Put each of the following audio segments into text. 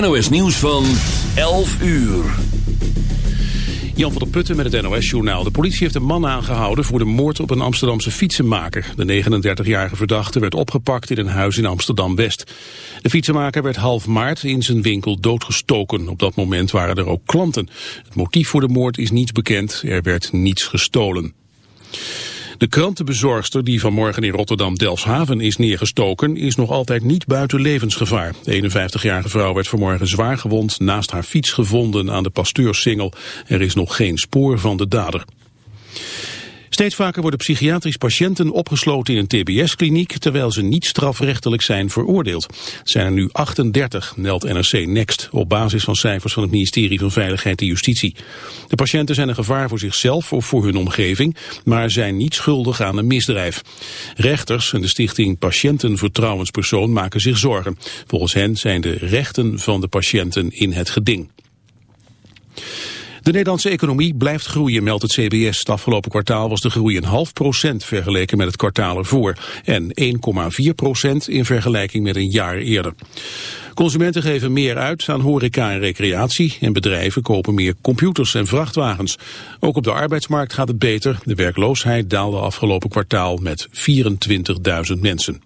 NOS Nieuws van 11 uur. Jan van der Putten met het NOS-journaal. De politie heeft een man aangehouden voor de moord op een Amsterdamse fietsenmaker. De 39-jarige verdachte werd opgepakt in een huis in Amsterdam-West. De fietsenmaker werd half maart in zijn winkel doodgestoken. Op dat moment waren er ook klanten. Het motief voor de moord is niets bekend. Er werd niets gestolen. De krantenbezorgster die vanmorgen in Rotterdam-Delfshaven is neergestoken is nog altijd niet buiten levensgevaar. De 51-jarige vrouw werd vanmorgen zwaar gewond naast haar fiets gevonden aan de Pasteursingel. Er is nog geen spoor van de dader. Steeds vaker worden psychiatrisch patiënten opgesloten in een tbs-kliniek... terwijl ze niet strafrechtelijk zijn veroordeeld. Zijn er nu 38, meldt NRC Next... op basis van cijfers van het ministerie van Veiligheid en Justitie. De patiënten zijn een gevaar voor zichzelf of voor hun omgeving... maar zijn niet schuldig aan een misdrijf. Rechters en de stichting Patiëntenvertrouwenspersoon maken zich zorgen. Volgens hen zijn de rechten van de patiënten in het geding. De Nederlandse economie blijft groeien, meldt het CBS. Het afgelopen kwartaal was de groei een half procent vergeleken met het kwartaal ervoor. En 1,4 procent in vergelijking met een jaar eerder. Consumenten geven meer uit aan horeca en recreatie en bedrijven kopen meer computers en vrachtwagens. Ook op de arbeidsmarkt gaat het beter. De werkloosheid daalde afgelopen kwartaal met 24.000 mensen.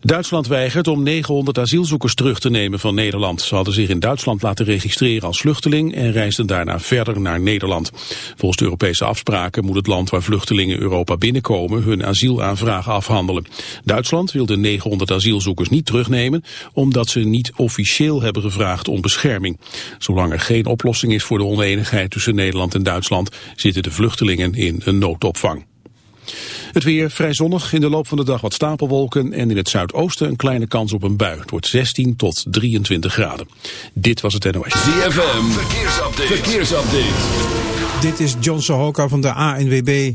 Duitsland weigert om 900 asielzoekers terug te nemen van Nederland. Ze hadden zich in Duitsland laten registreren als vluchteling en reisden daarna verder naar Nederland. Volgens de Europese afspraken moet het land waar vluchtelingen Europa binnenkomen hun asielaanvragen afhandelen. Duitsland wil de 900 asielzoekers niet terugnemen omdat ze niet officieel hebben gevraagd om bescherming. Zolang er geen oplossing is voor de oneenigheid tussen Nederland en Duitsland zitten de vluchtelingen in een noodopvang. Het weer vrij zonnig, in de loop van de dag wat stapelwolken en in het zuidoosten een kleine kans op een bui. Het wordt 16 tot 23 graden. Dit was het NOS. ZFM, verkeersupdate. verkeersupdate. Dit is John Sohoka van de ANWB.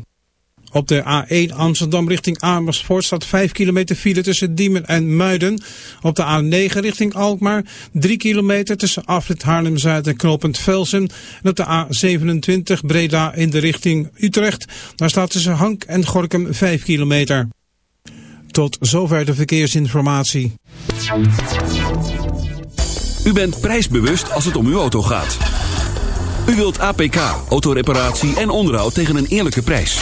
Op de A1 Amsterdam richting Amersfoort staat 5 kilometer file tussen Diemen en Muiden. Op de A9 richting Alkmaar 3 kilometer tussen Afrit Haarlem-Zuid en Knopend Velsen. En op de A27 Breda in de richting Utrecht. Daar staat tussen Hank en Gorkum 5 kilometer. Tot zover de verkeersinformatie. U bent prijsbewust als het om uw auto gaat. U wilt APK, autoreparatie en onderhoud tegen een eerlijke prijs.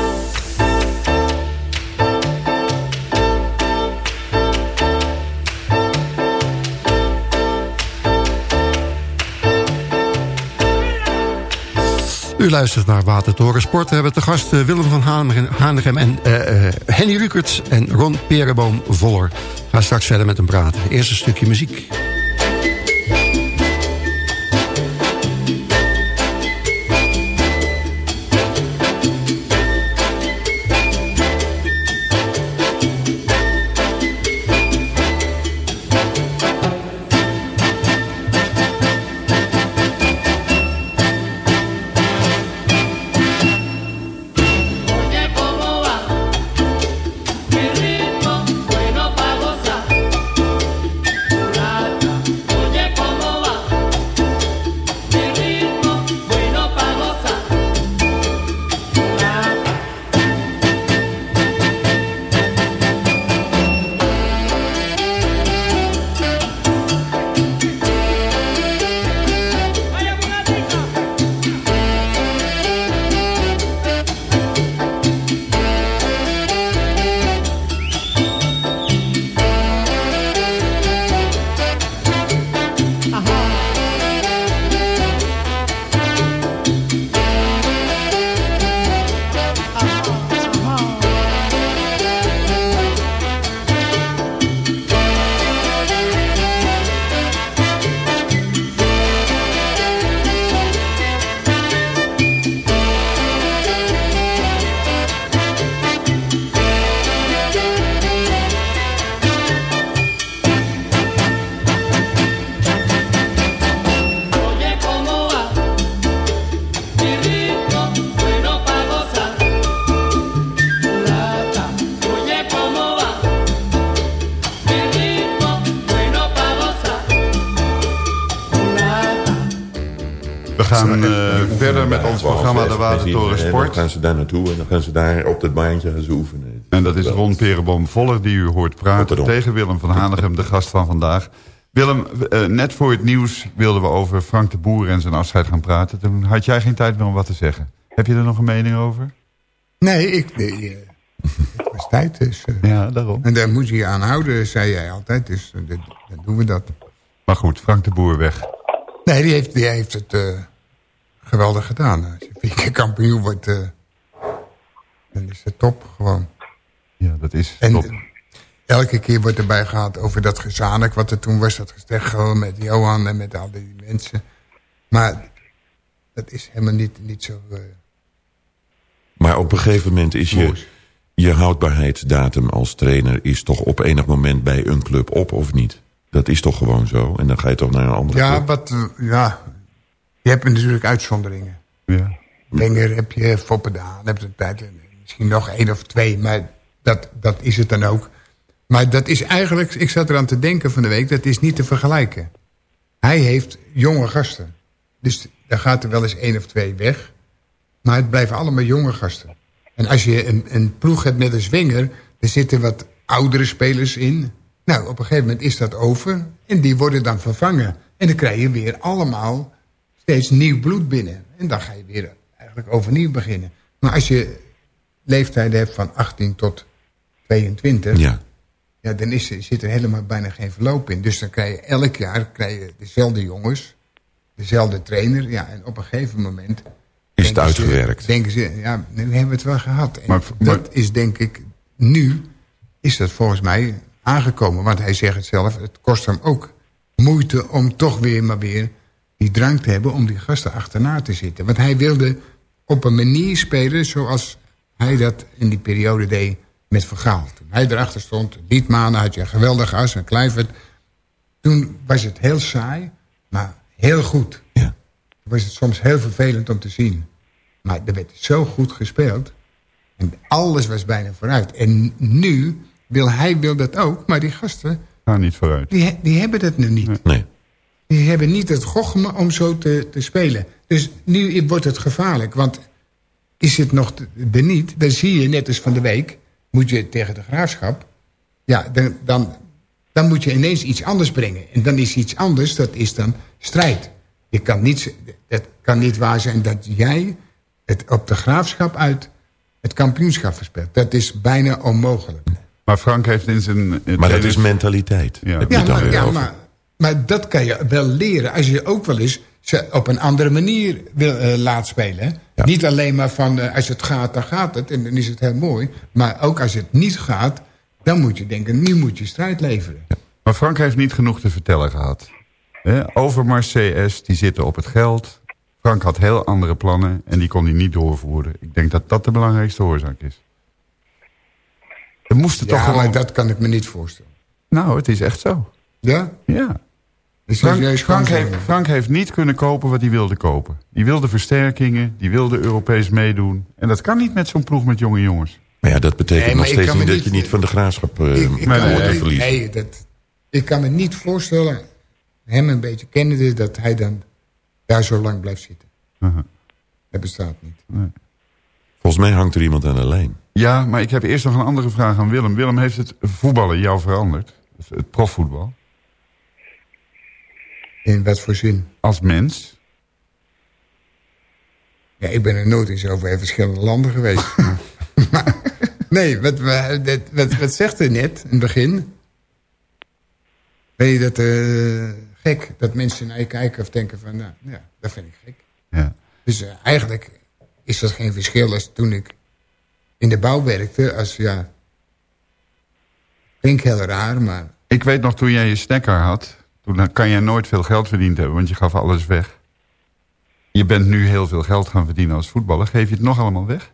U luistert naar Watertoren Sport. We hebben te gast eh, Willem van Hanegem- en eh, eh, Henny Rukerts en Ron Perenboom Voller. We gaan straks verder met hem praten. Eerst een stukje muziek. Gaan eh, verder met ons programma De Watertoren Sport. Dan gaan ze daar naartoe en dan gaan ze daar op dat baantje gaan ze oefenen. En dat is Ron Perenboom Voller die u hoort praten tegen Willem van Hanegem, de gast van vandaag. Willem, eh, net voor het nieuws wilden we over Frank de Boer en zijn afscheid gaan praten. Toen had jij geen tijd meer om wat te zeggen. Heb je er nog een mening over? Nee, ik, nee, eh, het was tijd. Dus, Ja, daarom. en daar moet je je aan houden, zei jij altijd. Dus dat- dan doen we dat. Maar goed, Frank de Boer weg. Nee, die heeft, die heeft het eh, geweldig gedaan. Als je vier keer kampioen wordt, eh, dan is het top gewoon. Ja, dat is En top. eh, elke keer wordt erbij gehad over dat gezanik wat er toen was. Dat gesteggel met Johan en met al die mensen. Maar dat is helemaal niet, niet zo... eh, Maar op een gegeven moment is je, je houdbaarheidsdatum als trainer... is toch op enig moment bij een club op of niet? Dat is toch gewoon zo? En dan ga je toch naar een andere ja, club? wat, ja, je hebt natuurlijk uitzonderingen. Ja. Wenger heb je, Foppe de Haan heb je tijd. en Misschien nog één of twee, maar dat, dat is het dan ook. Maar dat is eigenlijk, ik zat eraan te denken van de week, dat is niet te vergelijken. Hij heeft jonge gasten. Dus daar gaat er wel eens één of twee weg. Maar het blijven allemaal jonge gasten. En als je een, een ploeg hebt net als Wenger, er zitten wat oudere spelers in. Nou, op een gegeven moment is dat over. En die worden dan vervangen. En dan krijg je weer allemaal steeds nieuw bloed binnen. En dan ga je weer eigenlijk overnieuw beginnen. Maar als je leeftijden hebt van 18 tot 22... Ja. Ja, dan is, er- zit er helemaal bijna geen verloop in. Dus dan krijg je elk jaar krijg je dezelfde jongens, dezelfde trainer. Ja, en op een gegeven moment... Is het ze- uitgewerkt? denken ze, ja, nu hebben we het wel gehad. En Maar- maar- dat is denk ik, nu is dat volgens mij aangekomen. Want hij zegt het zelf, het kost hem ook moeite om toch weer maar weer die drang te hebben... om die gasten achterna te zitten. Want hij wilde op een manier spelen zoals hij dat in die periode deed met Vergaal. Toen hij erachter stond, Liedmanen had je een geweldig as, een Kluivert. Toen was het heel saai, maar heel goed. Ja. Toen was het soms heel vervelend om te zien. Maar er werd zo goed gespeeld. En alles was bijna vooruit. En nu wil hij wil dat ook, maar die gasten, Ga niet vooruit. die, die hebben dat nu niet. Nee. Die hebben niet het gochme om zo te, te spelen. Dus nu wordt het gevaarlijk. Want is het nog er niet, dan zie je net als van de week... moet je tegen de graafschap... ja, dan, dan, dan moet je ineens iets anders brengen. En dan is iets anders, dat is dan strijd. Je kan niet, het kan niet waar zijn dat jij het op de graafschap uit... het kampioenschap verspeelt. Dat is bijna onmogelijk. Maar Frank heeft in zijn... Maar dat is mentaliteit. Ja. Ja, maar, ja maar, maar dat kan je wel leren. Als je ook wel eens ze op een andere manier wil, eh, laat spelen. Ja. Niet alleen maar van eh, als het gaat, dan gaat het. En dan is het heel mooi. Maar ook als het niet gaat, dan moet je denken, nu moet je strijd leveren. Maar Frank heeft niet genoeg te vertellen gehad. Hè, Overmars CS, die zitten op het geld. Frank had heel andere plannen en die kon hij niet doorvoeren. Ik denk dat dat de belangrijkste oorzaak is. Er moesten toch gewoon... maar dat kan ik me niet voorstellen. Nou, het is echt zo. Ja? Ja. Dus Frank, Frank, heeft, zeggen. Frank heeft niet kunnen kopen wat hij wilde kopen. Die wilde versterkingen, die wilde Europees meedoen. En dat kan niet met zo'n ploeg met jonge jongens. Maar ja, dat betekent Nee, nog steeds niet dat je niet- van de graafschap eh Ik, ik, Nee, kan nee, verliezen. nee, dat, ik kan me niet voorstellen, hem een beetje kennende... dat hij dan daar zo lang blijft zitten. Uh-huh. Dat bestaat niet. Volgens mij hangt er iemand aan de lijn. Ja, maar ik heb eerst nog een andere vraag aan Willem. Willem, heeft het voetballen jou veranderd? Het profvoetbal? In wat voor zin? Als mens? Ja, ik ben er nooit in zoveel verschillende landen geweest. Maar, nee, wat, wat, wat, wat zegt er net in het begin? Weet je dat eh, gek dat mensen naar je kijken of denken van... nou, ja, dat vind ik gek. Ja. Dus eh, eigenlijk is dat geen verschil als toen ik in de bouw werkte. Als, ja, klinkt heel raar, maar... Ik weet nog, toen jij je snacker had... toen kan jij nooit veel geld verdiend hebben, want je gaf alles weg. Je bent nu heel veel geld gaan verdienen als voetballer. Geef je het nog allemaal weg?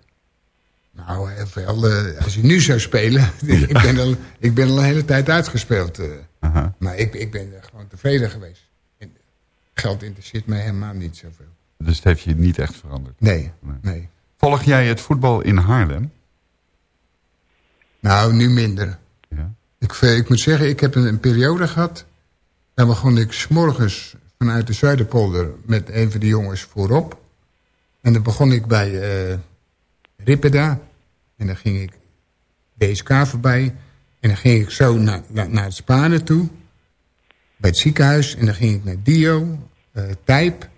Nou, heel veel. eh, als je nu zou spelen... ik, ben al, ik ben al een hele tijd uitgespeeld. eh. Maar ik, ik ben gewoon tevreden geweest. En geld interesseert mij helemaal niet zoveel. Dus het heeft je niet echt veranderd. Nee, Nee. nee. Volg jij het voetbal in Haarlem? Nou, nu minder. Ja. Ik, eh, ik moet zeggen, ik heb een, een periode gehad... daar begon ik s'morgens vanuit de Zuiderpolder met een van de jongens voorop. En dan begon ik bij Rippeda. En dan ging ik DSK voorbij. En dan ging ik zo naar, naar, naar het Spanen toe. Bij het ziekenhuis. En dan ging ik naar Dio, eh Tijp,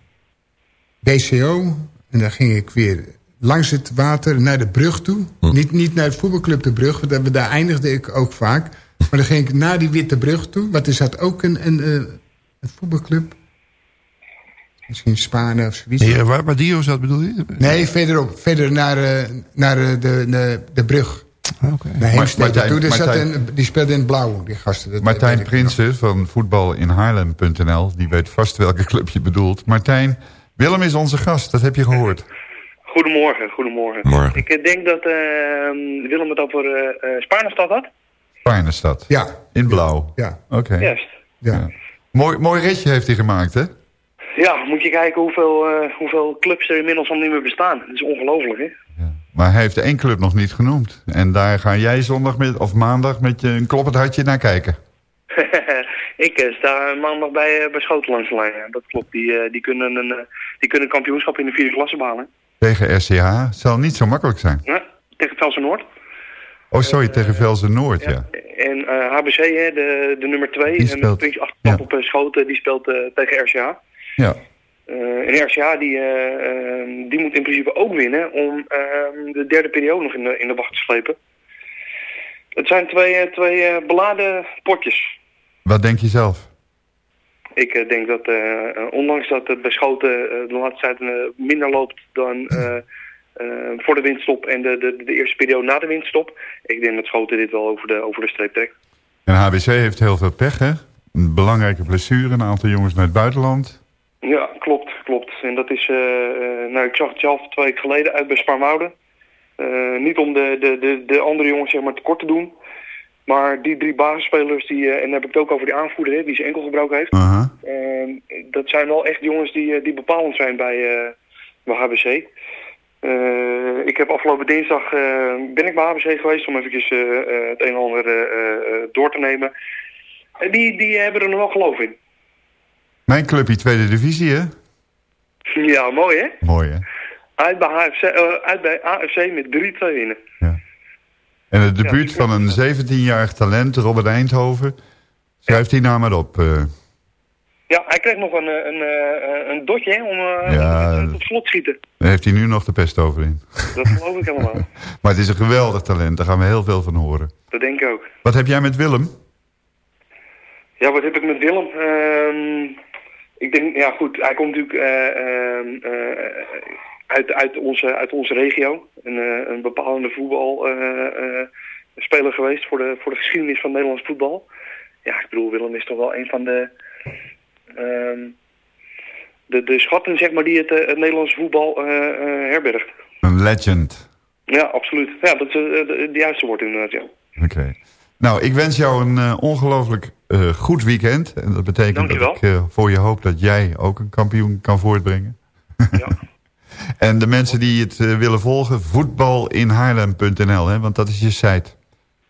DCO. En dan ging ik weer langs het water naar de brug toe. Niet, niet naar het voetbalclub de brug, want daar, daar eindigde ik ook vaak. Maar dan ging ik naar die witte brug toe. Want er zat ook een, een, eh, een voetbalclub. Misschien Spanen of zoiets. Nee, waar, waar Dio zat bedoel je? Nee, verderop. Verder naar, eh, naar eh, de, de, de brug. Ah, Oké. Naar Martijn- een, die speelde in het blauw, die gasten. Dat Martijn. Prinsen van voetbalinhaarlem.nl... die weet vast welke club je bedoelt. Martijn, Willem is onze gast, dat heb je gehoord. Goedemorgen, goedemorgen. Morgen. Ik denk dat eh, Willem het over Spaarnestad had. Spaarnestad. Ja. In blauw. Ja, Oké. Juist. ja. Mooi, mooi ritje heeft hij gemaakt, hè? Ja, moet je kijken hoeveel, eh, hoeveel clubs er inmiddels al niet meer bestaan. Dat is ongelooflijk, hè? Maar hij heeft één club nog niet genoemd. En daar ga jij zondag met, of maandag met je een kloppend hartje naar kijken. ik eh, sta maandag bij, eh, bij ja. Dat klopt. Die, die, kunnen een, die kunnen kampioenschap in de vierde klasse behalen. Tegen RCH. Zal niet zo makkelijk zijn. Ja, tegen Velsen Noord. Oh, sorry, tegen Velzen Noord, ja. En eh, HBC, hè, de, de nummer 2, Die en speelt- Prins op eh, Schoten, die speelt eh, tegen RCH. Ja. Eh, en RCA die, eh, eh, die moet in principe ook winnen om eh, de derde periode nog in de, in de wacht te slepen. Het zijn twee, eh, twee eh, beladen potjes. Wat denk je zelf? Ik eh, denk dat, eh, eh, ondanks dat het bij Schoten eh, de laatste tijd eh, minder loopt dan eh, eh, voor de windstop en de, de, de eerste periode na de windstop, ik denk dat Schoten dit wel over de, over de streep trekt. En HBC heeft heel veel pech, hè? Een belangrijke blessure, een aantal jongens naar het buitenland. Ja, klopt, klopt. En dat is, eh, eh, nou ik zag het zelf twee weken geleden uit bij Spaarwouden. Eh, niet om de, de, de, de andere jongens zeg maar tekort te doen. Maar die drie basisspelers, die, en dan heb ik het ook over die aanvoerder hè, die zijn enkel gebroken heeft. Aha. Eh, dat zijn wel echt jongens die, die bepalend zijn bij, bij HBC. Eh, ik heb afgelopen dinsdag eh, ben ik bij HBC geweest om eventjes eh, het een en ander door te nemen. En die, die hebben er nog wel geloof in. Mijn clubje tweede divisie, hè? Ja, mooi hè? Mooi, hè? Uit bij, HFC, uit bij AFC met 3-2 winnen. En het debuut van een 17-jarig talent, Robert Eindhoven... schrijft die naam maar op. eh. Ja, hij kreeg nog een, eh, een, eh, een dotje hè, om eh, Ja. tot slot schieten. daar heeft hij nu nog de pest over in. Dat geloof ik helemaal. Maar het is een geweldig talent, daar gaan we heel veel van horen. Dat denk ik ook. Wat heb jij met Willem? Ja, wat heb ik met Willem? Ehm, ik denk, ja goed, hij komt natuurlijk eh, ehm, eh, uit, uit, onze, uit onze regio. Een, eh, een bepalende voetbalspeler geweest voor de, voor de geschiedenis van Nederlands voetbal. Ja, ik bedoel, Willem is toch wel een van de, de, de schatten, zeg maar, die het, eh, het Nederlands voetbal eh, eh, herbergt. Een legend. Ja, absoluut. Ja, dat is de, juiste woord inderdaad, ja. Oké. Nou, ik wens jou een ongelooflijk goed weekend. En dat betekent Dankjewel. dat ik voor je hoop dat jij ook een kampioen kan voortbrengen. en de mensen die het willen volgen, voetbalinhaarlem.nl, hè, want dat is je site.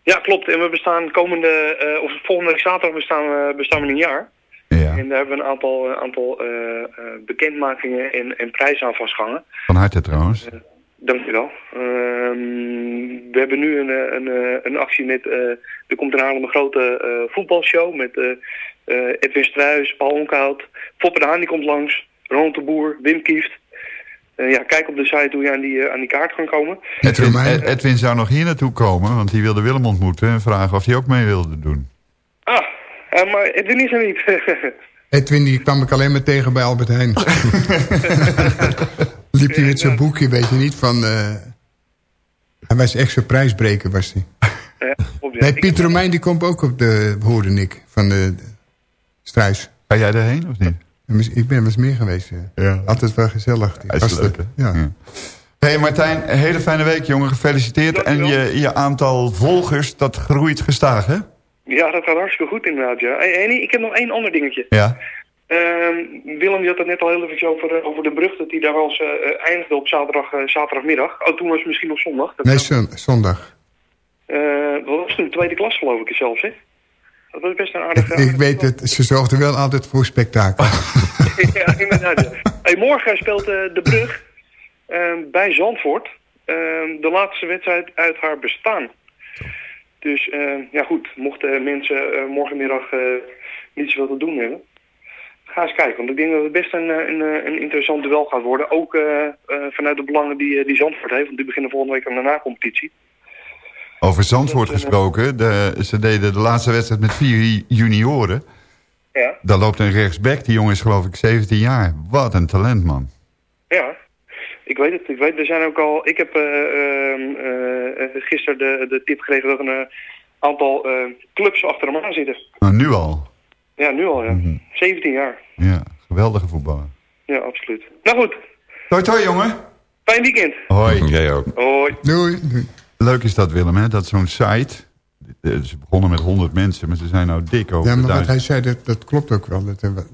Ja, klopt. En we bestaan komende, of volgende week zaterdag bestaan, we bestaan we een jaar. Ja. En daar hebben we een aantal, eh, aantal eh, eh, bekendmakingen en, en prijzen aan vastgehangen. Van harte trouwens. Dankjewel. Ehm we hebben nu een, eh, een, eh, een actie met, eh er komt in Haarlem een grote eh, voetbalshow met eh eh, Edwin Struijs, Paul Onkhout, Foppe de Haan die komt langs, Ronald de Boer, Wim Kieft. Eh, ja, kijk op de site hoe je aan die, eh, aan die kaart kan komen. Edwin, Ed- Edwin zou nog hier naartoe komen, want die wilde Willem ontmoeten... en vragen of hij ook mee wilde doen. Ah, eh, maar Edwin is er niet. Edwin die kwam ik alleen maar tegen bij Albert Heijn. Liep hij met zijn boekje, weet je niet, van... eh, hij was echt zijn prijsbreker, was hij. Ja, ja. Nee, Piet Romein die komt ook op de, hoorde ik, van de, de Struis. Ga jij erheen of niet? Ik ben wel eens meer geweest, ja. Altijd wel gezellig. Hij is gasten. leuk, hè? Ja. hey Martijn, een hele fijne week, jongen. Gefeliciteerd. En je, je aantal volgers, dat groeit gestaag, hè? Ja, dat gaat hartstikke goed inderdaad, ja. Henny, ik heb nog één ander dingetje. Ja. Ehm, Willem, die had het net al heel even over, eh, over de brug, dat hij daar wel eens eh, eh, eindigde op zaterdag, zaterdagmiddag. Oh, toen was het misschien op zondag. Dat Nee, zon- zondag. Wat was toen? Tweede klas geloof ik zelfs, hè? Dat was best een aardige... Ik weet het, ze zorgden wel altijd voor spektakel. ja, inderdaad. Hey, morgen speelt De Brug eh, bij Zandvoort eh, de laatste wedstrijd uit haar bestaan. Dus eh, ja goed, mochten mensen eh, morgenmiddag eh, niet zoveel te doen hebben... Ga eens kijken, want ik denk dat het best een, een, een interessant duel gaat worden. Ook vanuit de belangen die, die Zandvoort heeft, want die beginnen volgende week aan de na-competitie. Over Zandvoort Dat, gesproken. De, ze deden de laatste wedstrijd met vier junioren. Ja. Daar loopt een rechtsback. Die jongen is geloof ik 17 jaar. Wat een talent, man. Ja, ik weet het. Ik weet, er zijn ook al. Ik heb eh, ehm, eh, eh, gisteren de, de tip gekregen dat er een eh, aantal eh, clubs achter hem aan zitten. Nou, nu al. Ja, nu al, ja. Mhm. 17 jaar. Ja, geweldige voetballer. Ja, absoluut. Nou goed, Toi, toi, jongen. fijn weekend. Hoi. Jij ook. Hoi. Doei. Leuk is dat, Willem, hè? Dat zo'n site... eh, Ze begonnen met 100 mensen, maar ze zijn nou dik over Ja, maar wat hij zei, dat, dat klopt ook wel. Dat we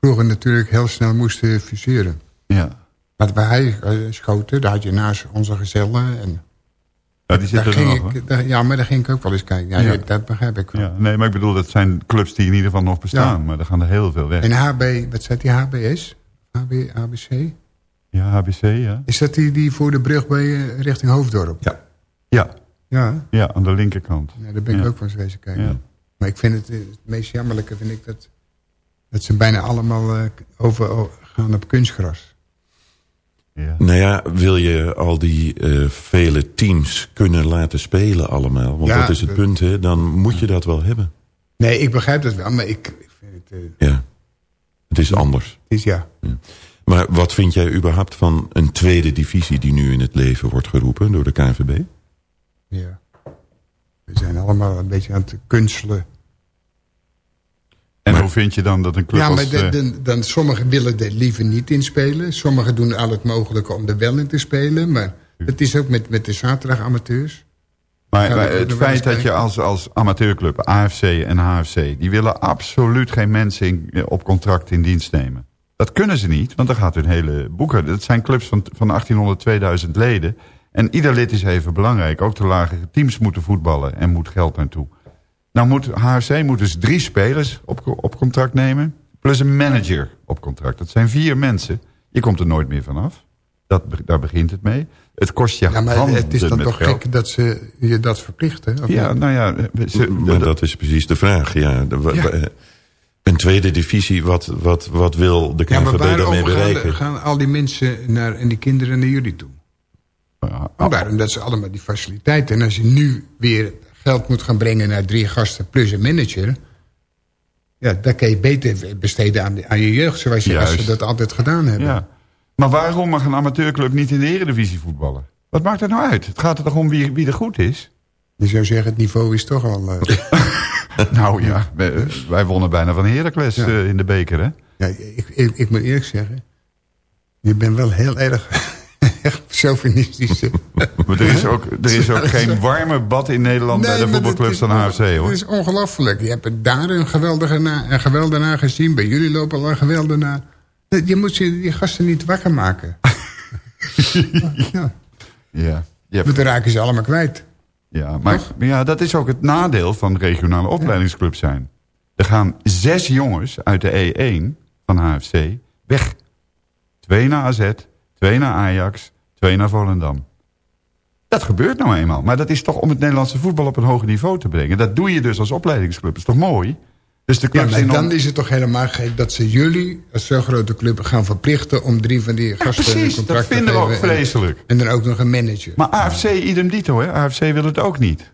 vroeger natuurlijk heel snel moesten fuseren. Ja. Maar bij hij eh, schoten, daar had je naast onze gezellen. En ja, die daar zitten er ging nog, ik, daar- ja, maar daar ging ik ook wel eens kijken. Ja, dat begrijp ik wel. Ja, nee, maar ik bedoel, dat zijn clubs die in ieder geval nog bestaan. Ja. Maar er gaan er heel veel weg. En HB, wat zei die HBS? HB, HBC? Ja, HBC, ja. Is dat die, die voor de brug bij eh, richting Hoofddorp? Ja. Ja, Ja, ja aan de linkerkant. ja daar ben ik Ja. ook van eens wezen kijken. Maar ik vind het, eh, het meest jammerlijke vind ik dat, dat ze bijna allemaal eh, over gaan op kunstgras. Ja. Nou ja, wil je al die eh, vele teams kunnen laten spelen allemaal? Want Ja, dat is het punt, hè? Dan moet je dat wel hebben. Nee, ik begrijp dat wel, maar ik, ik vind het... eh, Ja. Het is anders. het is ja. Maar wat vind jij überhaupt van een tweede divisie... die nu in het leven wordt geroepen door de KNVB? Ja. We zijn allemaal een beetje aan het kunstelen. En Maar- hoe vind je dan dat een club ja, maar als... de- eh, de- dan, sommigen willen er liever niet in spelen. Sommigen doen al het mogelijke om er wel in te spelen. Maar het is ook met, met de zaterdagamateurs. Maar, Ja, maar het feit dat je als, als amateurclub, AFC en HFC... die willen absoluut geen mensen in, op contract in dienst nemen. Dat kunnen ze niet, want dan gaat hun hele boeken... Dat zijn clubs van, van 1800, 2000 leden. En ieder lid is even belangrijk. Ook de lagere teams moeten voetballen en moet geld naartoe. Nou moet HFC moet dus drie spelers op, op contract nemen... plus een manager op contract. Dat zijn vier mensen. Je komt er nooit meer vanaf. Dat, daar begint het mee. Het kost je Ja, maar handen het is dan toch geld. gek dat ze je dat verplichten? Of Ja, niet? nou ja, ze, Maar dat is precies de vraag. Ja, de- Ja. wa- Een tweede divisie, wat, wat, wat wil de ja maar KNVB daarmee waarom gaan, bereiken? gaan al die mensen naar, en die kinderen naar jullie toe? Ja, Waarom dat ze allemaal die faciliteiten... en als je nu weer geld moet gaan brengen naar drie gasten plus een manager... ja, dan kan je beter besteden aan, aan je jeugd... zoals je, als ze dat altijd gedaan hebben. ja. Maar waarom mag een amateurclub niet in de eredivisie voetballen? Wat maakt dat nou uit? Het gaat er toch om wie, wie er goed is? Je zou zeggen, het niveau is toch al... eh, Nou ja, wij, wij wonnen bijna van Heracles Ja. eh, in de beker, hè? ja, ik, ik, ik moet eerlijk zeggen... je bent wel heel erg echt chauvinistisch. Maar er is ook, er is ook geen warme bad in Nederland bij de voetbalclubs dan is- AFC, hoor. Het is ongelooflijk. Je hebt daar een geweldige, na, een geweldenaar gezien. Bij jullie lopen al een geweldenaar. Je moet je, die gasten niet wakker maken. ja, Ja, want dan raken ze allemaal kwijt. ja, maar, maar ja, dat is ook het nadeel van regionale opleidingsclubs zijn. Er gaan zes jongens uit de E1 van HFC weg. Twee naar AZ, twee naar Ajax, twee naar Volendam. Dat gebeurt nou eenmaal. Maar dat is toch om het Nederlandse voetbal op een hoger niveau te brengen. Dat doe je dus als opleidingsclub. Dat is toch mooi? Dus de Ja, clubs maar in dan is het toch helemaal gek dat ze jullie als zo'n grote club gaan verplichten... om drie van die gasten een precies, dat contract te vinden we ook geven. En- vreselijk. En, dan ook nog een manager. Maar AFC idem dito, hè? AFC wil het ook niet.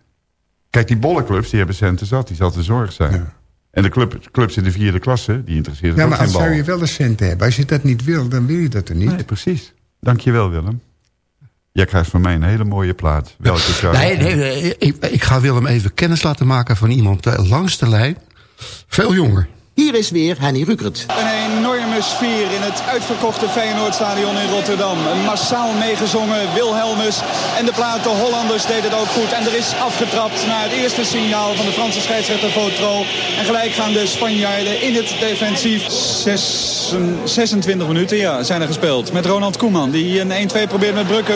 Kijk, die bolleclubs, die hebben centen zat. Die zal te zorg zijn. Ja. En de club, clubs in de vierde klasse, die interesseert het ja, ook maar geen als bal. zou je wel de centen hebben. Als je dat niet wil, dan wil je dat er niet. Nee, precies. Dankjewel, Willem. Jij krijgt van mij een hele mooie plaat. Welke zou Nee, nee, ik, ik ga Willem even kennis laten maken van iemand eh, langs de lijn. Veel jonger. Hier is weer Henny Rukert. Een enorme sfeer in het uitverkochte Feyenoordstadion in Rotterdam. Een massaal meegezongen Wilhelmus. En de plaat de Hollanders deed het ook goed. En er is afgetrapt na het eerste signaal van de Franse scheidsrechter Votro. En gelijk gaan de Spanjaarden in het defensief. Zes, 26 minuten ja, zijn er gespeeld. Met Ronald Koeman die een 1-2 probeert met Brukke.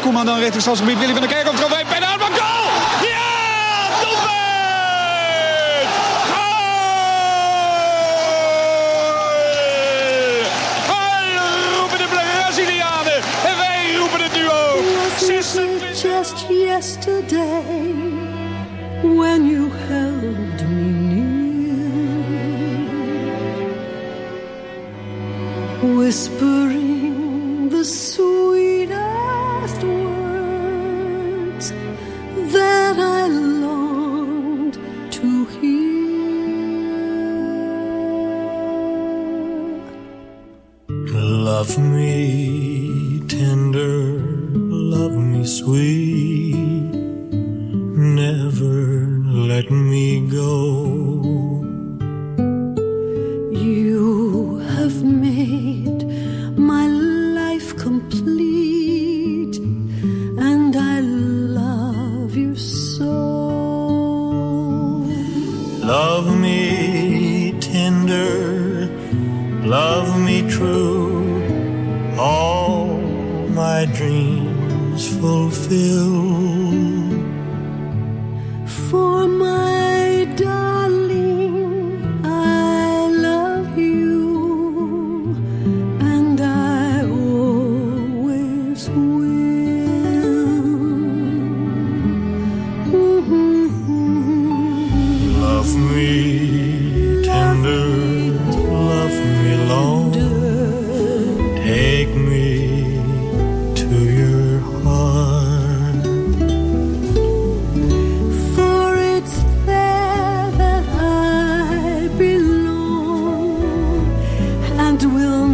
Koeman dan richting stadsgebied. Willy van der Kerkhoff bij. Bijna aanpak. Goal! Was it just yesterday when you held me near, whispering will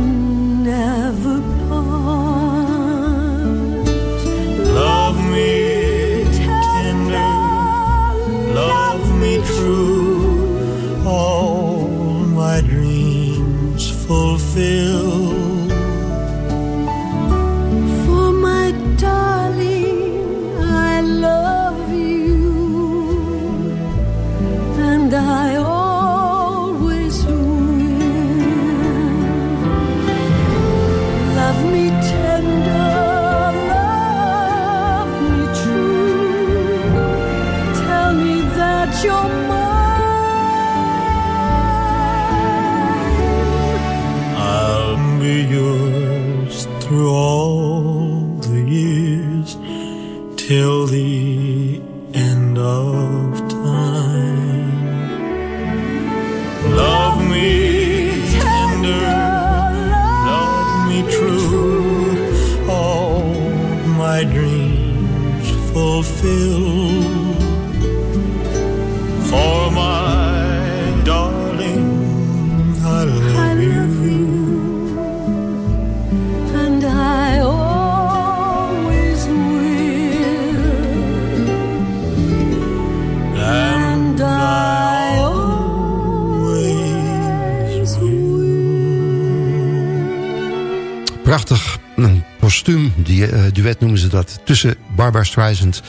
Barbara Streisand,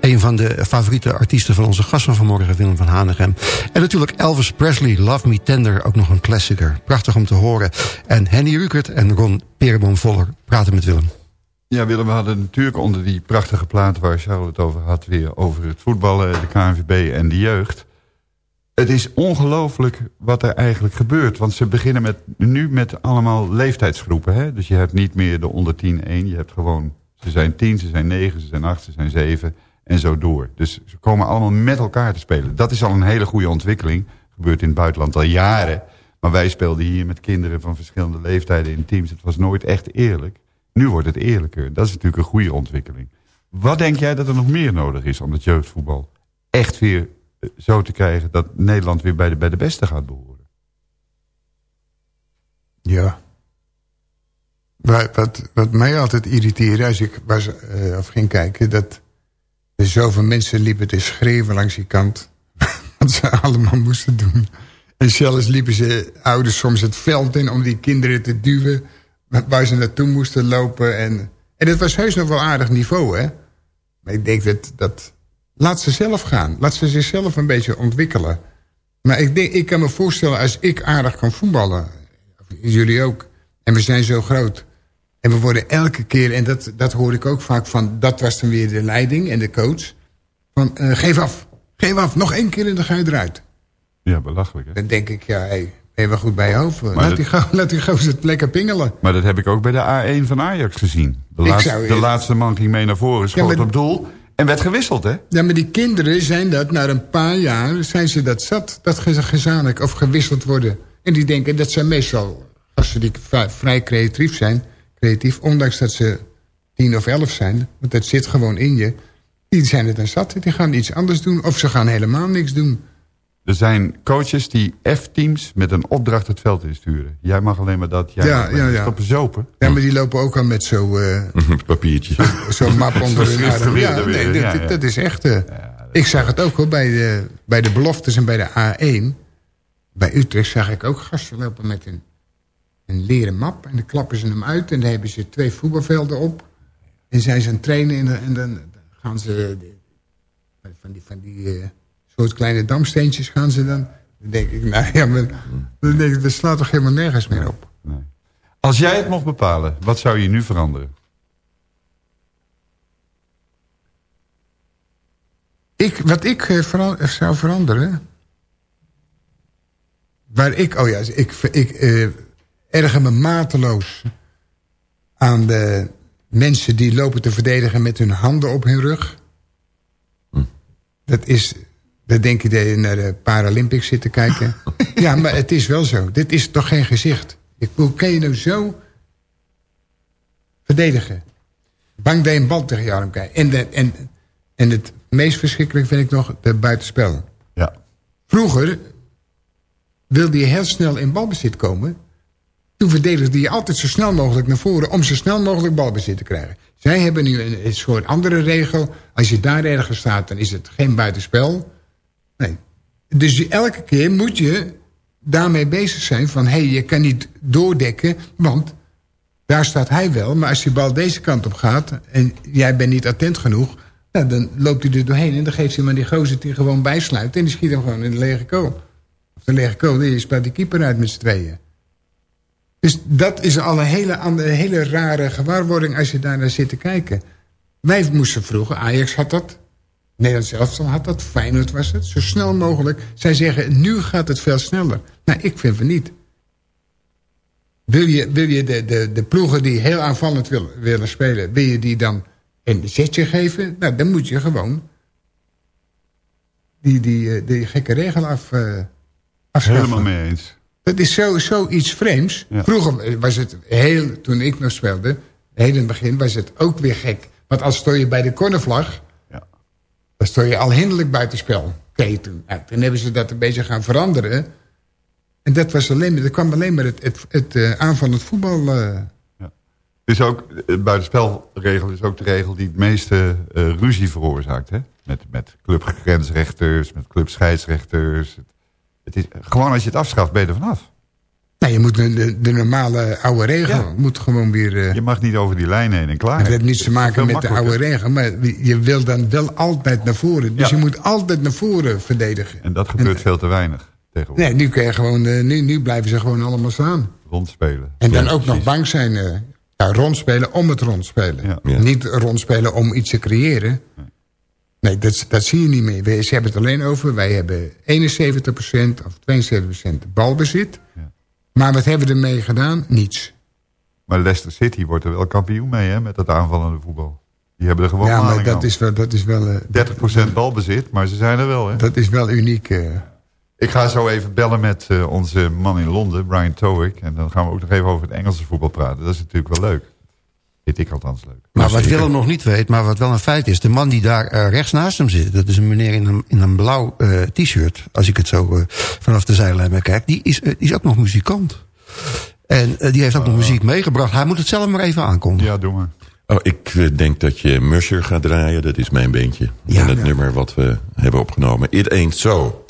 een van de favoriete artiesten... van onze gast van vanmorgen, Willem van Hanegem. En natuurlijk Elvis Presley, Love Me Tender, ook nog een klassieker. Prachtig om te horen. En Henny Rukert en Ron Perenboom-Voller praten met Willem. Ja, Willem, we hadden natuurlijk onder die prachtige plaat waar Charles het over had... weer over het voetballen, de KNVB en de jeugd. Het is ongelooflijk wat er eigenlijk gebeurt. Want ze beginnen met, nu met allemaal leeftijdsgroepen. Hè? Dus je hebt niet meer de onder 10 1. Je hebt gewoon, ze zijn 10, ze zijn 9, ze zijn 8, ze zijn 7 en zo door. Dus ze komen allemaal met elkaar te spelen. Dat is al een hele goede ontwikkeling. Gebeurt in het buitenland al jaren. Maar wij speelden hier met kinderen van verschillende leeftijden in teams. Het was nooit echt eerlijk. Nu wordt het eerlijker. Dat is natuurlijk een goede ontwikkeling. Wat denk jij dat er nog meer nodig is om het jeugdvoetbal echt weer eh, zo te krijgen... dat Nederland weer bij de, bij de beste gaat behoren? Ja. Wat, wat, mij altijd irriteerde als ik was, eh, of ging kijken... dat er zoveel mensen liepen te schreeuwen langs die kant... wat ze allemaal moesten doen. En zelfs liepen ze ouders soms het veld in om die kinderen te duwen... waar ze naartoe moesten lopen. En, en het was heus nog wel aardig niveau, hè? Maar ik denk dat, dat... Laat ze zelf gaan. Laat ze zichzelf een beetje ontwikkelen. Maar ik, denk, ik kan me voorstellen, als ik aardig kan voetballen... jullie ook, en we zijn zo groot... en we worden elke keer, en dat, dat hoor ik ook vaak van... dat was dan weer de leiding en de coach... van eh, geef af, geef af, nog één keer en dan ga je eruit. Ja, belachelijk. Hè? Dan denk ik, ja, hey, ben je wel goed bij je hoofd. Laat, dat- die, go- laat die gozer het lekker pingelen. Maar dat heb ik ook bij de A1 van Ajax gezien. De, laatste, zou- de laatste man ging mee naar voren, schoot maar- op doel en werd gewisseld, hè? Ja, maar die kinderen zijn dat, na een paar jaar zijn ze dat zat. Dat ze gezamenlijk of gewisseld worden. En die denken, dat zijn meestal, als ze die vrij creatief zijn... creatief, ondanks dat ze tien of elf zijn... want dat zit gewoon in je... die zijn het dan zat, die gaan iets anders doen... of ze gaan helemaal niks doen. Er zijn coaches die F-teams met een opdracht het veld insturen. Jij mag alleen maar dat, jij Ja, stoppen zopen. Ja, maar die lopen ook al met zo'n eh, Papiertje. zo'n map onder hun arm. nee, dat, ja. dat is echt... eh, ik zag het ook hoor, bij de, bij de beloftes en bij de A1. Bij Utrecht zag ik ook gasten lopen met een, een leren map. En dan klappen ze hem uit en dan hebben ze twee voetbalvelden op. En zijn ze aan het trainen en, dan- en dan gaan ze... van die, van die eh, soort kleine damsteentjes gaan ze dan... Dan denk ik, nou ja, maar, dan denk ik, dat slaat toch helemaal nergens meer op. Als jij het mocht bepalen, wat zou je nu veranderen? Ik, wat ik eh, vera- zou veranderen... Waar ik, oh ja, ik, ik eh, erger me mateloos aan de mensen die lopen te verdedigen met hun handen op hun rug. Dat is, dat denk je dat je naar de Paralympics zit te kijken. ja, maar het is wel zo. Dit is toch geen gezicht. Ik, hoe kan je nou zo verdedigen? Bang dat je een bal tegen je arm krijgt. En, de, en, en het meest verschrikkelijk vind ik nog de buitenspel. Ja. Vroeger wilde je heel snel in balbezit komen. Toen verdedigde je altijd zo snel mogelijk naar voren... om zo snel mogelijk balbezit te krijgen. Zij hebben nu een, soort andere regel. Als je daar ergens staat, dan is het geen buitenspel. Nee. Dus elke keer moet je daarmee bezig zijn van... hé, hey, je kan niet doordekken, want daar staat hij wel. Maar als die bal deze kant op gaat en jij bent niet attent genoeg... Nou, dan loopt hij er doorheen en dan geeft hij maar die gozer die gewoon bijsluit... en die schiet hem gewoon in de lege kool. Of de lege kool, die speelt die keeper uit met z'n tweeën. Dus dat is al een hele, andere, hele rare gewaarwording als je daar naar zit te kijken. Wij moesten vroeger, Ajax had dat... Nederland zelf had dat, Feyenoord was het, zo snel mogelijk. Zij zeggen, nu gaat het veel sneller. Nou, ik vind van niet. Wil je, wil je de, de, de ploegen die heel aanvallend wil, willen spelen... wil je die dan een zetje geven? Nou, dan moet je gewoon die, die, eh, die gekke regel af, afschaffen. Helemaal mee eens. Dat is zo, zoiets vreemds. Vroeger was het heel, toen ik nog speelde, heel in het begin was het ook weer gek. Want als stond je bij de cornervlag, dan stond je al hinderlijk buitenspel. Toen, nou, toen hebben ze dat een beetje gaan veranderen. En dat was alleen, er kwam alleen maar het, het, het eh, aanvallend voetbal. eh, Dus ook, de buitenspelregel is ook de regel die het meeste eh, ruzie veroorzaakt. Hè? Met, met clubgrensrechters, met clubscheidsrechters. Het, het is, gewoon als je het afschaft, ben je er vanaf. nou, je moet de, de, de normale oude regel moet gewoon weer... eh, Je mag niet over die lijn heen en klaar. Het heeft niets te maken met de oude regel. Maar je wil dan wel altijd naar voren. Dus Ja. je moet altijd naar voren verdedigen. En dat gebeurt veel te weinig tegenwoordig. Nee, nu, kun je gewoon, eh, nu, nu blijven ze gewoon allemaal staan. Rondspelen. En dan Ja, ook nog bang zijn. eh ja, rondspelen om het rondspelen. Ja. Niet rondspelen om iets te creëren. Nee, dat, dat zie je niet meer. Ze hebben het alleen over, wij hebben 71% of 72% balbezit. Maar wat hebben we ermee gedaan? Niets. Maar Leicester City wordt er wel kampioen mee, hè, met dat aanvallende voetbal. Die hebben er gewoon ja, maar dat aan. is wel... Dat is wel eh, 30% balbezit, maar ze zijn er wel, hè. Dat is wel uniek. eh. Ik ga zo even bellen met eh, onze man in Londen, Brian Towick. En dan gaan we ook nog even over het Engelse voetbal praten. Dat is natuurlijk wel leuk. Vind ik althans leuk. Maar wat Willem nog niet weet, maar wat wel een feit is... de man die daar eh, rechts naast hem zit... dat is een meneer in een, in een blauw eh, t-shirt... als ik het zo eh, vanaf de zijlijn bekijk... die is, die is ook nog muzikant. En die heeft ook nog muziek meegebracht. Hij moet het zelf maar even aankondigen. Ja, doe maar. Oh, ik denk dat je Musher gaat draaien. Dat is mijn beentje. en het nummer wat we hebben opgenomen. It Ain't So.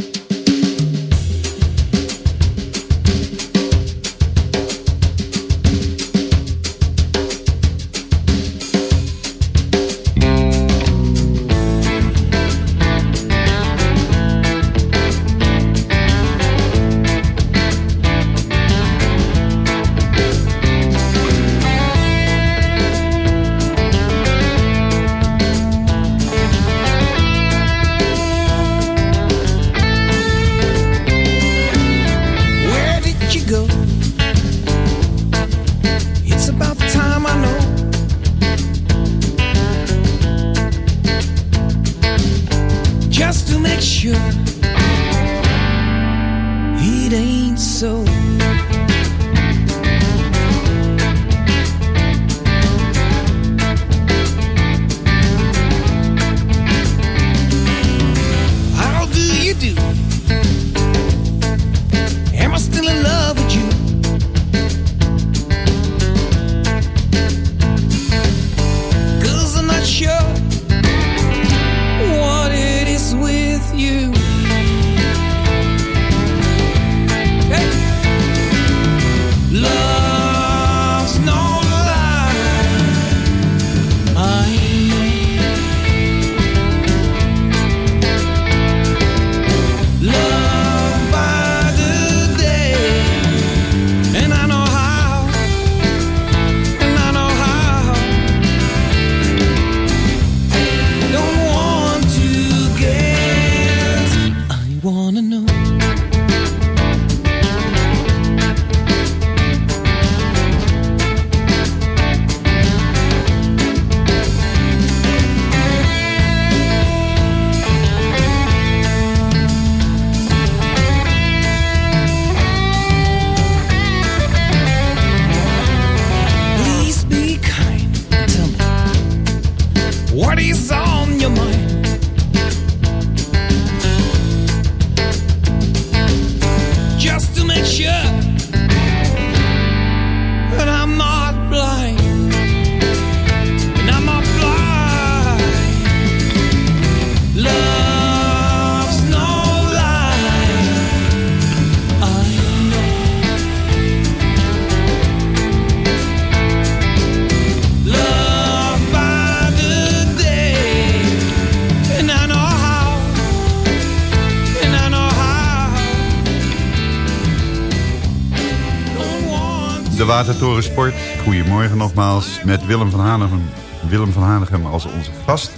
Watertoren Sport, goedemorgen nogmaals, met Willem van Hanegem, Willem van Hanegem als onze gast.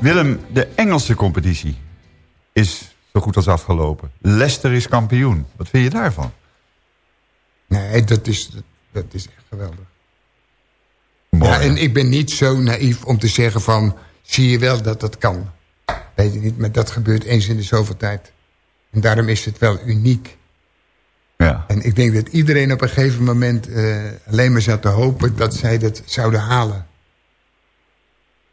Willem, de Engelse competitie is zo goed als afgelopen. Leicester is kampioen. Wat vind je daarvan? Nee, dat is, dat, dat is echt geweldig. Ja, en ik ben niet zo naïef om te zeggen van... zie je wel dat dat kan. Weet je niet, maar dat gebeurt eens in de zoveel tijd. En daarom is het wel uniek. Ja. En ik denk dat iedereen op een gegeven moment eh, alleen maar zat te hopen... dat zij dat zouden halen.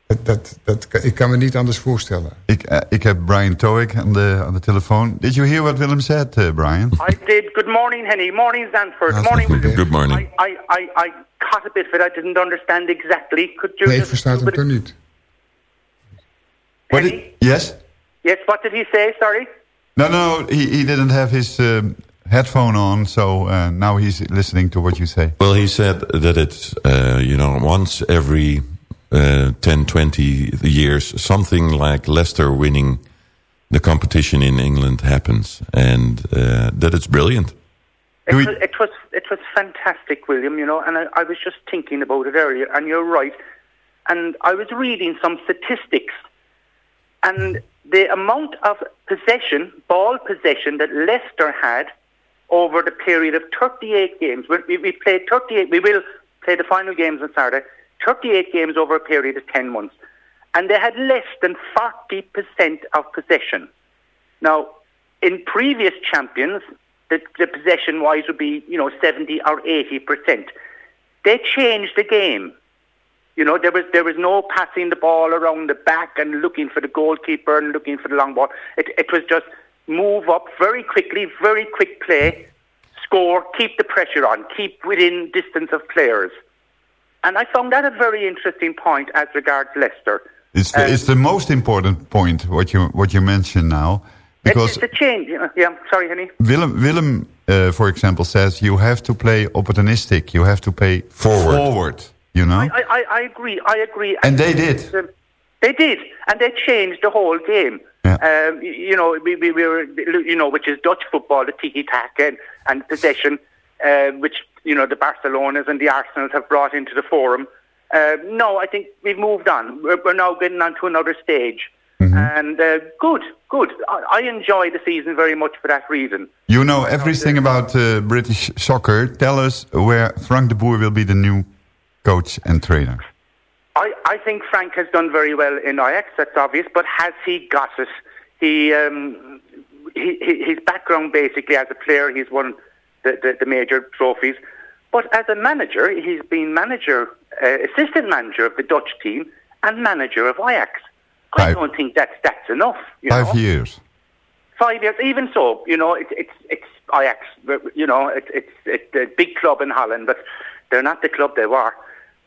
Dat, dat, dat, ik kan me niet anders voorstellen. Ik, eh, ik heb Brian Toic aan de, aan de telefoon. Did you hear what Willem said, eh, Brian? I did. Good morning, Henny. Morning, Zanford. That's morning. good. Good morning. I, I, I, I caught a bit of it. I didn't understand exactly. Could you Nee, ik just versta do a hem bit- toch niet. What did, yes? Yes, what did he say? Sorry. No, no, he, he didn't have his um, headphone on, so uh, now he's listening to what you say. Well, he said that it's, uh, you know, once every uh, 10, 20 years, something like Leicester winning the competition in England happens. And uh, that it's brilliant. It was, it was it was fantastic, William. You know, and I, I was just thinking about it earlier, and you're right. And I was reading some statistics, and the amount of possession, ball possession, that Leicester had over the period of 38 games. We, we, played 38. We will play the final games on Saturday. 38 games over a period of 10 months, and they had less than 40% of possession. Now, in previous champions, the, the possession wise would be, you know, 70 or 80%. They changed the game. You know, there was there was no passing the ball around the back and looking for the goalkeeper and looking for the long ball. It, it was just move up very quickly, very quick play, score, keep the pressure on, keep within distance of players. And I found that a very interesting point as regards Leicester. It's the, Um, it's the most important point what you what you mention now, because it's, it's a change. Yeah, sorry, honey. Willem, Willem uh, for example, says you have to play opportunistic. You have to play Forward. Forward, you know. I, I, I agree. I agree. And they did. Um, They did, and they changed the whole game. Um, you know, we, we, we were, you know, which is Dutch football, the tiki taka and, and possession, uh, which you know the Barcelonas and the Arsenals have brought into the forum. Uh, no, I think we've moved on. We're, we're now getting on to another stage, and uh, good, good. I, I enjoy the season very much for that reason. You know everything about uh, British soccer. Tell us where Frank de Boer will be the new coach and trainer. I, I think Frank has done very well in Ajax. That's obvious, but has he got it? He, um, he, his background basically as a player, he's won the, the, the major trophies. But as a manager, he's been manager, uh, assistant manager of the Dutch team, and manager of Ajax. I Five- don't think that's that's enough. You Five know? years. Five years, even so, you know, it, it's it's Ajax, you know, it, it's it's a big club in Holland, but they're not the club they were.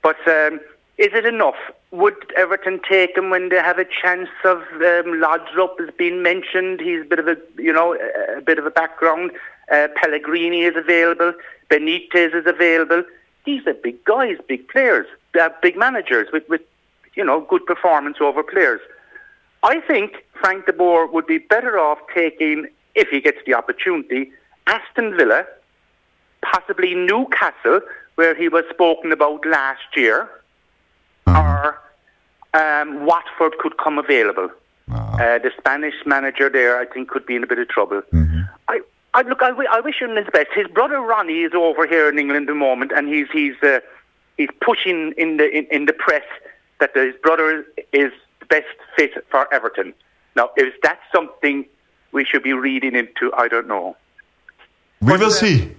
But um, is it enough? Would Everton take him when they have a chance of um, has been mentioned? He's a bit of a, you know, a, a bit of a background. Uh, Pellegrini is available. Benitez is available. These are big guys, big players, uh, big managers with, with, you know, good performance over players. I think Frank de Boer would be better off taking, if he gets the opportunity, Aston Villa, possibly Newcastle, where he was spoken about last year, or um, Watford could come available. Uh, the Spanish manager there, I think, could be in a bit of trouble. I, I look. I, wish him his best. His brother Ronnie is over here in England at the moment, and he's he's uh, he's pushing in the in, in the press that his brother is the best fit for Everton. Now, is that something we should be reading into? I don't know. We will see.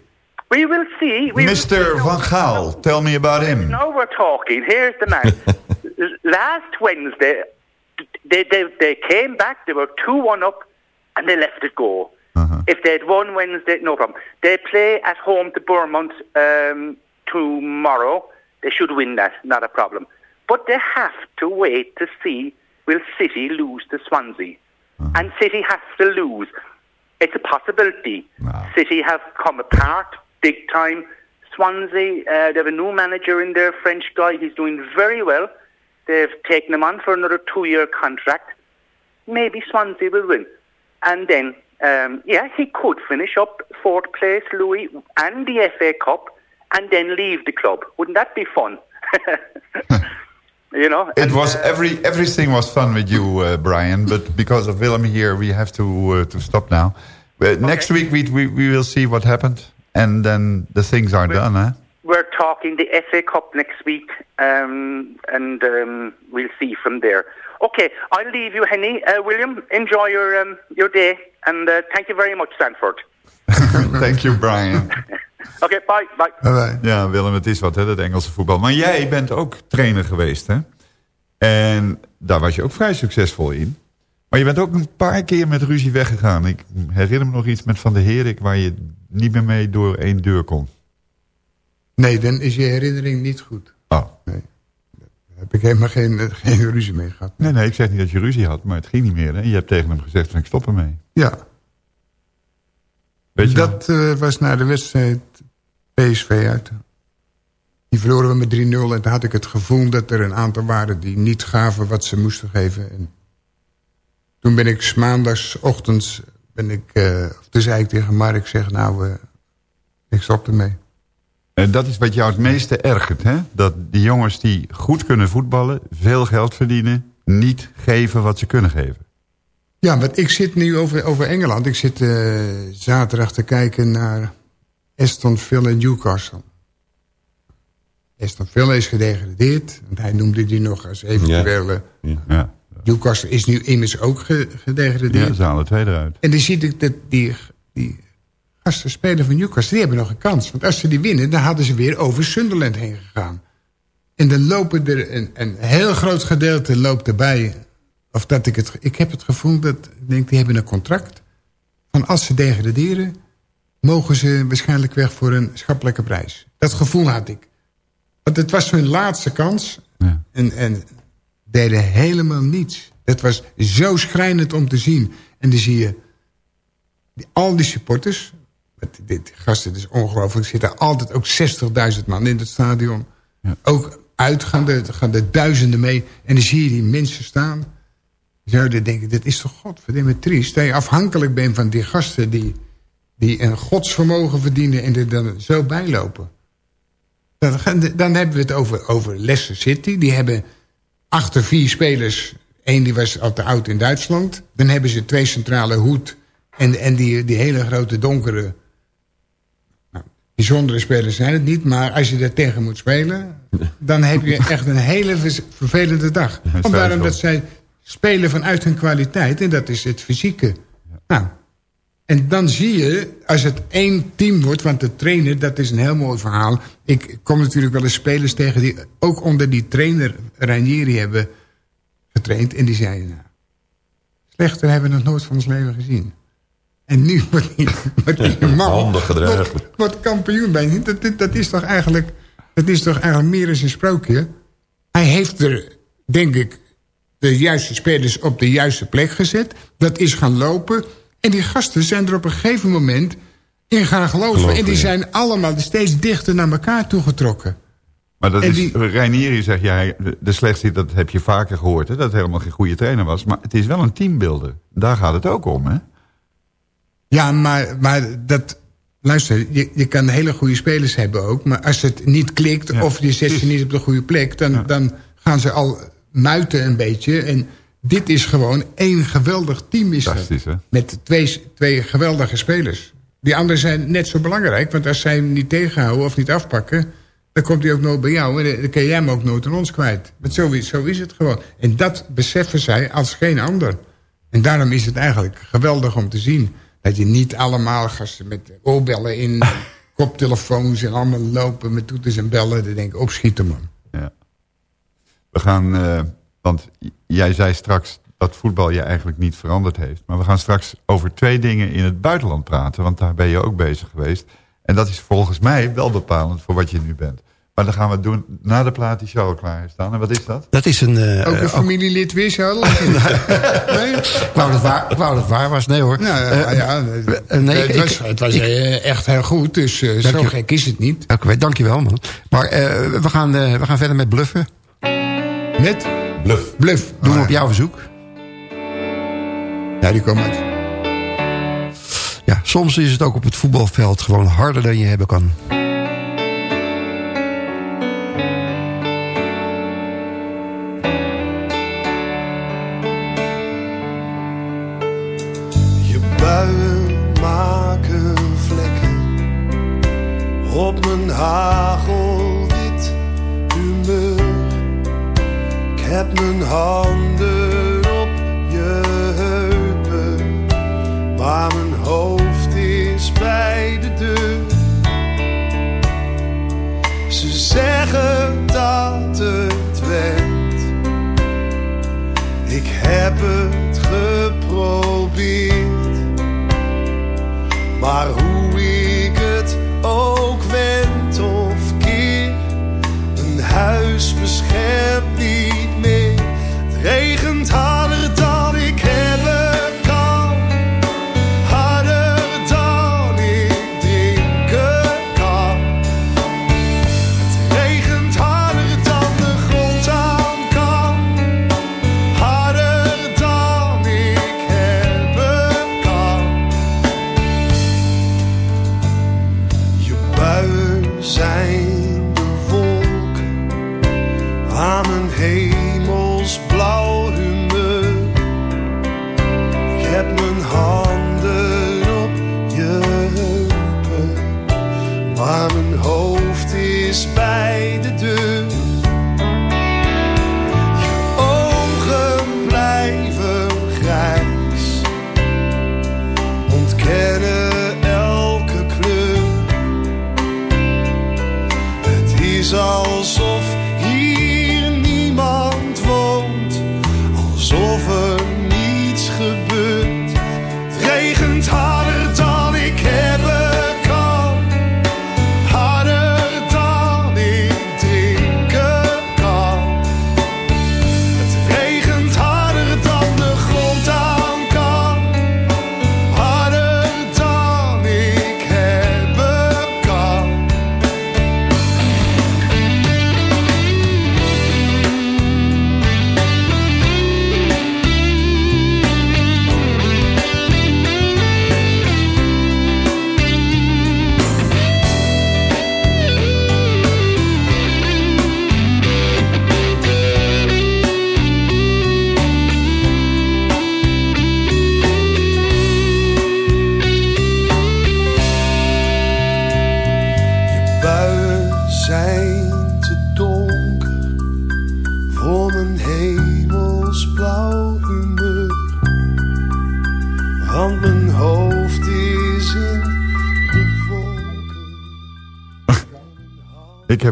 We will see. We will. Mr. Van Gaal, tell me about him. Now we're talking. Here's the man. Last Wednesday, they, they they came back. They were two one up, and they left it go. If they had won Wednesday, no problem. They play at home to Bournemouth um, tomorrow. They should win that, not a problem. But they have to wait to see will City lose to Swansea, and City has to lose. It's a possibility. City have come apart big time. Swansea, uh, they have a new manager in there, French guy. He's doing very well. They've taken him on for another two-year contract. Maybe Swansea will win. And then, um, yeah, he could finish up fourth place, Louis, and the FA Cup, and then leave the club. Wouldn't that be fun? you know? It was every everything was fun with you, uh, Brian, but because of Willem here, we have to uh, to stop now. Uh, Next week we, we we will see what happened, and then the things are done, huh? We're talking the FA Cup next week, um, and um, we'll see from there. Okay, I'll leave you, Henny. Uh, William, enjoy your um, your day, and uh, thank you very much, Sanford. Thank you, Brian. Okay, bye, bye. Ja, Willem, het is wat, hè, dat Engelse voetbal. Maar jij bent ook trainer geweest, hè? En daar was je ook vrij succesvol in. Maar je bent ook een paar keer met ruzie weggegaan. Ik herinner me nog iets met Van der Herik... waar je niet meer mee door één deur kon. Nee, dan is je herinnering niet goed. Oh. Nee. Daar heb ik helemaal geen, eh, geen ruzie mee gehad. Nee, nee, ik zeg niet dat je ruzie had, maar het ging niet meer. Hè? Je hebt tegen hem gezegd van ik stop ermee. Ja. Weet je dat eh, was na de wedstrijd PSV uit. Die verloren we met 3-0 en toen had ik het gevoel dat er een aantal waren die niet gaven wat ze moesten geven. En toen ben ik 's maandags ochtends, ben ik, eh, of toen zei ik tegen Mark, ik zeg nou, eh, ik stop ermee. En dat is wat jou het meeste ergert, hè? Dat die jongens die goed kunnen voetballen, veel geld verdienen... niet geven wat ze kunnen geven. Ja, want ik zit nu over, over Engeland. Ik zit eh, zaterdag te kijken naar Aston Villa en Newcastle. Aston Villa is gedegradeerd. Want hij noemde die nog als eventuele... Ja, Newcastle is nu immers ook ge- gedegradeerd. ja ze halen twee eruit. En dan zie ik dat die, die gasten spelen van Newcastle, die hebben nog een kans. Want als ze die winnen, dan hadden ze weer over Sunderland heen gegaan. En dan lopen er een, een heel groot gedeelte loopt erbij. Of dat ik het, ik heb het gevoel dat, ik denk, die hebben een contract. Van als ze degraderen, mogen ze waarschijnlijk weg voor een schappelijke prijs. Dat gevoel had ik. Want het was hun laatste kans. En, en deden helemaal niets. Dat was zo schrijnend om te zien. En dan zie je al die supporters. Met dit gasten, is ongelooflijk. Er zitten altijd ook 60.000 man in het stadion. Ook uit gaan er, gaan er duizenden mee. En dan zie je die mensen staan. Zouden denken, dit is toch godverdomme triest. Dat je afhankelijk bent van die gasten die, die een godsvermogen verdienen. En er dan zo bijlopen. Dan, dan hebben we het over, over Leicester City. Die hebben achter vier spelers. Eén die was al te oud in Duitsland. Dan hebben ze twee centrale hoed. En, en die, die hele grote donkere... Nou, bijzondere spelers zijn het niet. Maar als je daar tegen moet spelen... dan heb je echt een hele vervelende dag. Ja, Om daarom sowieso. dat zij spelen vanuit hun kwaliteit. En dat is het fysieke. Nou, en dan zie je, als het één team wordt... want de trainer, dat is een heel mooi verhaal. Ik kom natuurlijk wel eens spelers tegen... die ook onder die trainer Ranieri hebben getraind. En die zeiden, nou, slechter hebben we nog nooit van ons leven gezien. En nu wordt die, wordt die man wordt, wordt kampioen bij. Dat, dat, dat is toch eigenlijk... Dat is toch eigenlijk meer dan een sprookje? Hij heeft er, denk ik, de juiste spelers op de juiste plek gezet. Dat is gaan lopen. En die gasten zijn er op een gegeven moment in gaan geloven. Geloven, en die ja. zijn allemaal steeds dichter naar elkaar toegetrokken. Maar dat En is, die- Reinieri zegt, ja, de- slechtste, dat heb je vaker gehoord, hè, dat het helemaal geen goede trainer was. Maar het is wel een teambuilder. Daar gaat het ook om, hè? Ja, maar, maar dat... Luister, je, je kan hele goede spelers hebben ook. Maar als het niet klikt of je zet ze niet op de goede plek... dan, dan gaan ze al muiten een beetje. En dit is gewoon één geweldig team. Is hè? Met twee, twee geweldige spelers. Die anderen zijn net zo belangrijk. Want als zij hem niet tegenhouden of niet afpakken... dan komt hij ook nooit bij jou. En dan kun jij hem ook nooit aan ons kwijt. Want zo is, zo is het gewoon. En dat beseffen zij als geen ander. En daarom is het eigenlijk geweldig om te zien... dat je niet allemaal gasten met oorbellen in... koptelefoons en allemaal lopen met toeters en bellen. Dan denk ik, opschieten man. We gaan, eh, want jij zei straks dat voetbal je eigenlijk niet veranderd heeft. Maar we gaan straks over twee dingen in het buitenland praten. Want daar ben je ook bezig geweest. En dat is volgens mij wel bepalend voor wat je nu bent. Maar dan gaan we het doen na de plaat die show al klaar is staan. En wat is dat? Dat is een... eh, Ook een ook- familielid weer zo? nee? ik, wou dat waar, ik wou dat het waar was. Nee hoor. Nou, Eh, ja, ja, eh, nee, het ik- was, het was ik- eh, echt heel goed, dus eh, Dank zo je. gek is het niet. Oké, dankjewel man. Maar eh, we, gaan, eh, we gaan verder met bluffen. Met? Bluff. Bluff. Doen we op jouw verzoek. Ja, die komen uit. Ja, soms is het ook op het voetbalveld gewoon harder dan je hebben kan. Je buien maken vlekken op mijn hagelwit Heb mijn handen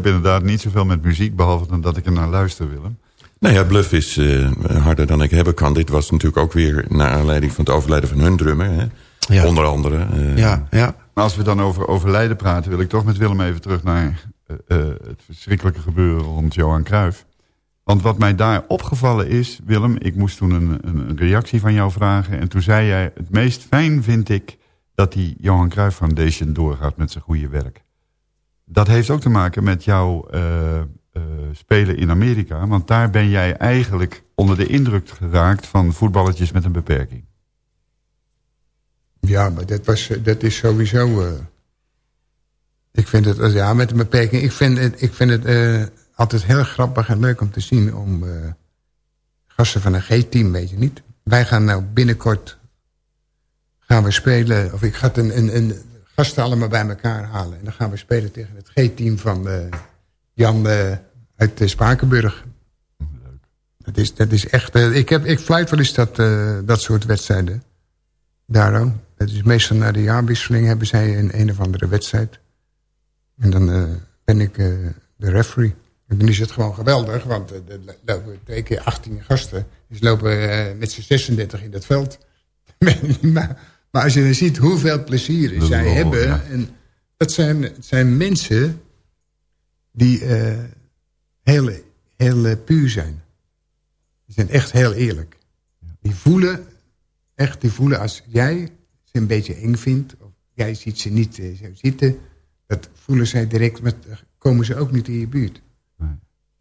heb inderdaad niet zoveel met muziek, behalve dan dat ik er naar luister, Willem. Nou ja, Bluff is eh, harder dan ik hebben kan. Dit was natuurlijk ook weer naar aanleiding van het overlijden van hun drummer. Hè? Onder andere. eh, Ja, ja. Maar als we dan over overlijden praten... wil ik toch met Willem even terug naar eh, eh, het verschrikkelijke gebeuren rond Johan Cruijff. Want wat mij daar opgevallen is, Willem... ik moest toen een, een, een reactie van jou vragen... en toen zei jij, het meest fijn vind ik... dat die Johan Cruijff Foundation doorgaat met zijn goede werk. Dat heeft ook te maken met jouw eh, eh, spelen in Amerika... want daar ben jij eigenlijk onder de indruk geraakt... van voetballetjes met een beperking. Ja, maar dat, was, eh, dat is sowieso... ik vind het, ja, met een beperking... Ik vind het, ik vind het altijd heel grappig en leuk om te zien... om gasten van een G-team, weet je niet. Wij gaan nou binnenkort... gaan we spelen... of ik ga een, een, een gasten allemaal bij elkaar halen... en dan gaan we spelen tegen het G-team van eh, Jan eh, uit eh, Spakenburg. Dat is, dat is echt... ik, heb, ik fluit wel eens dat, dat soort wedstrijden. Daarom. Het is meestal na de jaarwisseling hebben zij een een of andere wedstrijd. En dan ben ik de referee. En dan is het gewoon geweldig, want er lopen twee keer 18 gasten. Die lopen met z'n 36 in dat veld. maar, maar als je dan ziet hoeveel plezier Dat zij hebben. ja. En dat zijn, het zijn mensen die eh, heel, heel puur zijn. Die zijn echt heel eerlijk. Die voelen, echt, die voelen als jij ze een beetje eng vindt... of jij ziet ze niet eh, zo zitten... dat voelen zij direct, met, komen ze ook niet in je buurt.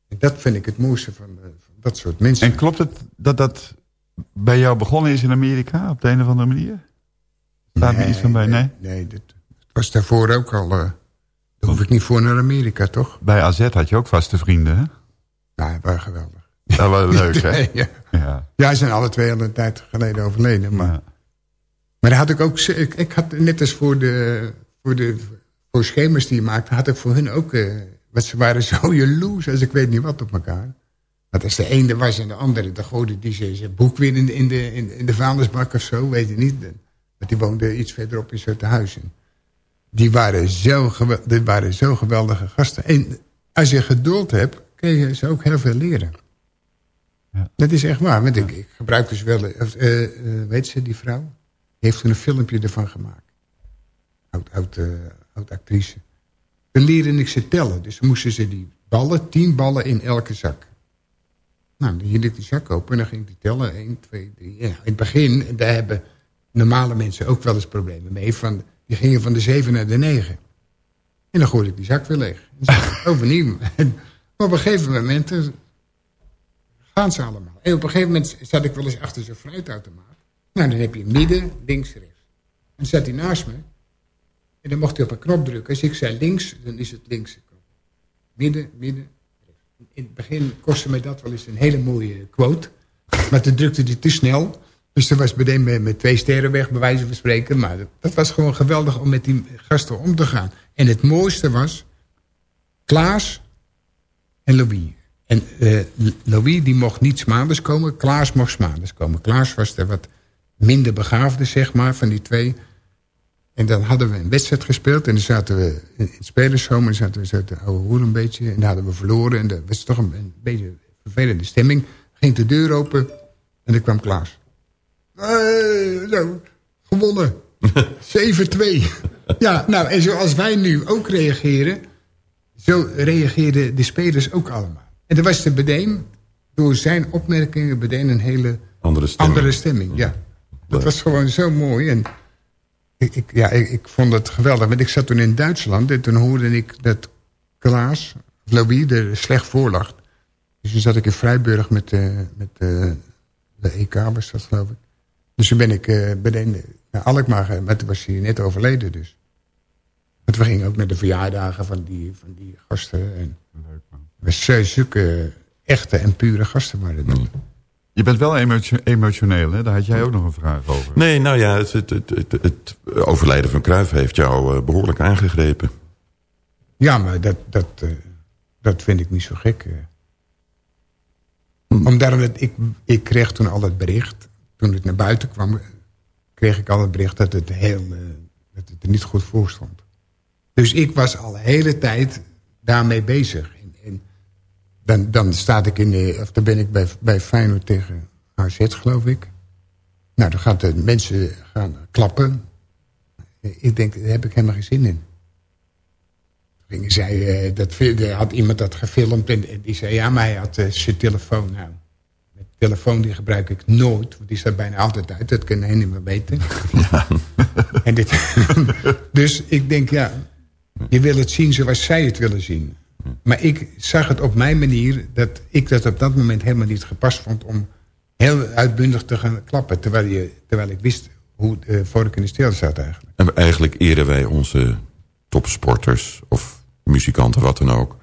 En dat vind ik het mooiste van, eh, van dat soort mensen. En klopt het dat dat bij jou begonnen is in Amerika op de een of andere manier? Er iets van bij? Nee? Nee, dat was daarvoor ook al... eh daar hoef ik niet voor naar Amerika, toch? Bij AZ had je ook vaste vrienden, hè? Ja, waren geweldig. Dat was leuk, hè? Nee, ja. Ja. Ja, ze zijn alle twee al een tijd geleden overleden. Maar, maar daar had ik ook... Ik, ik had net als voor de, voor de voor schemers die je maakte... had ik voor hun ook... eh want ze waren zo jaloers als ik weet niet wat op elkaar. Want als de ene was en de andere... dan gooide die zijn boek weer in de, in, de, in, in de vuilnisbak of zo. Weet je niet. Want die woonde iets verderop in Zuiderhuizen. Die waren, zo die waren zo geweldige gasten. En als je geduld hebt... kun je ze ook heel veel leren. Dat is echt waar. Want ik, ik gebruik dus wel... eh, eh, eh, weet ze, die vrouw? Die heeft toen een filmpje ervan gemaakt. Oud, oud, eh, oud actrice. Dan leerde ik ze tellen. Dus dan moesten ze die ballen, tien ballen in elke zak. Nou, dan hield ik die zak open en dan ging ik die tellen. 1, 2, 3. Ja, in het begin, daar hebben normale mensen ook wel eens problemen mee. Van, die gingen van de 7 naar de 9. En dan gooide ik die zak weer leeg. En zei ik, overnieuw. En op een gegeven moment eh, gaan ze allemaal. En op een gegeven moment zat ik wel eens achter zo'n fruitautomaat. Nou, dan heb je midden, links, rechts. En dan zat hij naast me. En dan mocht hij op een knop drukken. Als ik zei links, dan is het linkse knop. Midden, midden, rechts. In het begin kostte mij dat wel eens een hele mooie quote. Maar toen drukte hij te snel. Dus toen was meteen met, met twee sterren weg, bij wijze van spreken. Maar dat, dat was gewoon geweldig om met die gasten om te gaan. En het mooiste was... Klaas en Louis. En eh, Louis die mocht niet maanders komen. Klaas mocht maanders komen. Klaas was de wat minder begaafde, zeg maar, van die twee. En dan hadden we een wedstrijd gespeeld. En dan zaten we in het. En dan zaten we zo te ouwe hoer een beetje. En dan hadden we verloren. En dat was toch een, een beetje vervelende stemming. Ging de deur open. En er kwam Klaas. Hey, zo, gewonnen. 7-2. ja, nou, en zoals wij nu ook reageren... zo reageerden de spelers ook allemaal. En er was de Bedeem, door zijn opmerkingen... Bedeem een hele Andere stemming. andere stemming. Ja. Dat was gewoon zo mooi. En ik, ik, ja, ik, ik vond het geweldig. Want ik zat toen in Duitsland en toen hoorde ik dat Klaas, Louis, er slecht voor lag. Dus toen zat ik in Vrijburg met, eh, met eh, de EK, was dat geloof ik. Dus toen ben ik eh beneden naar Alkmaar, gegaan, maar toen was hij net overleden dus. Want we gingen ook naar de verjaardagen van die, van die gasten. En we zijn zulke echte en pure gasten waren dat. Je bent wel emotio- emotioneel, hè? Daar had jij ook nog een vraag over. Nee, nou ja, het, het, het, het, het overlijden van Cruijff heeft jou eh, behoorlijk aangegrepen. Ja, maar dat, dat, eh, dat vind ik niet zo gek. eh. Omdat het, ik, ik kreeg toen al het bericht, toen het naar buiten kwam, kreeg ik al het bericht dat het, heel, eh, dat het er niet goed voor stond. Dus ik was al de hele tijd daarmee bezig. En, en dan, dan, staat ik in de, of dan ben ik bij, bij Feyenoord tegen AZ, geloof ik. Nou, dan gaan de mensen gaan klappen. ik denk, daar heb ik helemaal geen zin in. Toen eh, dat, had iemand dat gefilmd en, die zei, ja, maar hij had eh, zijn telefoon. Nou, telefoon die gebruik ik nooit, want die staat bijna altijd uit. Dat kan hij niet meer weten. en dit, dus ik denk, ja, je wil het zien zoals zij het willen zien. Maar ik zag het op mijn manier dat ik dat op dat moment helemaal niet gepast vond om heel uitbundig te gaan klappen. Terwijl, je, terwijl ik wist hoe de vork in de steel zat eigenlijk. En eigenlijk eren wij onze topsporters of muzikanten, wat dan ook.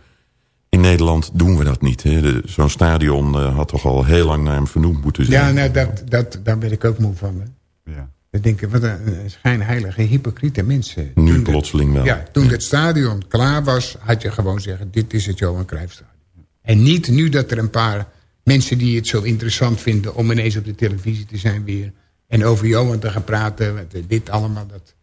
In Nederland doen we dat niet. Zo'n stadion eh, had toch al heel lang naar hem vernoemd moeten zijn. Ja, nou, dat, dat, daar ben ik ook moe van. Hè. Ja. Ik denk, wat een, schijnheilige, hypocriete mensen. Nu Toen plotseling wel. Ja, toen het stadion klaar was, had je gewoon zeggen... dit is het Johan Cruijffstadion. En niet nu dat er een paar mensen die het zo interessant vinden... om ineens op de televisie te zijn weer... en over Johan te gaan praten, dit allemaal, dat...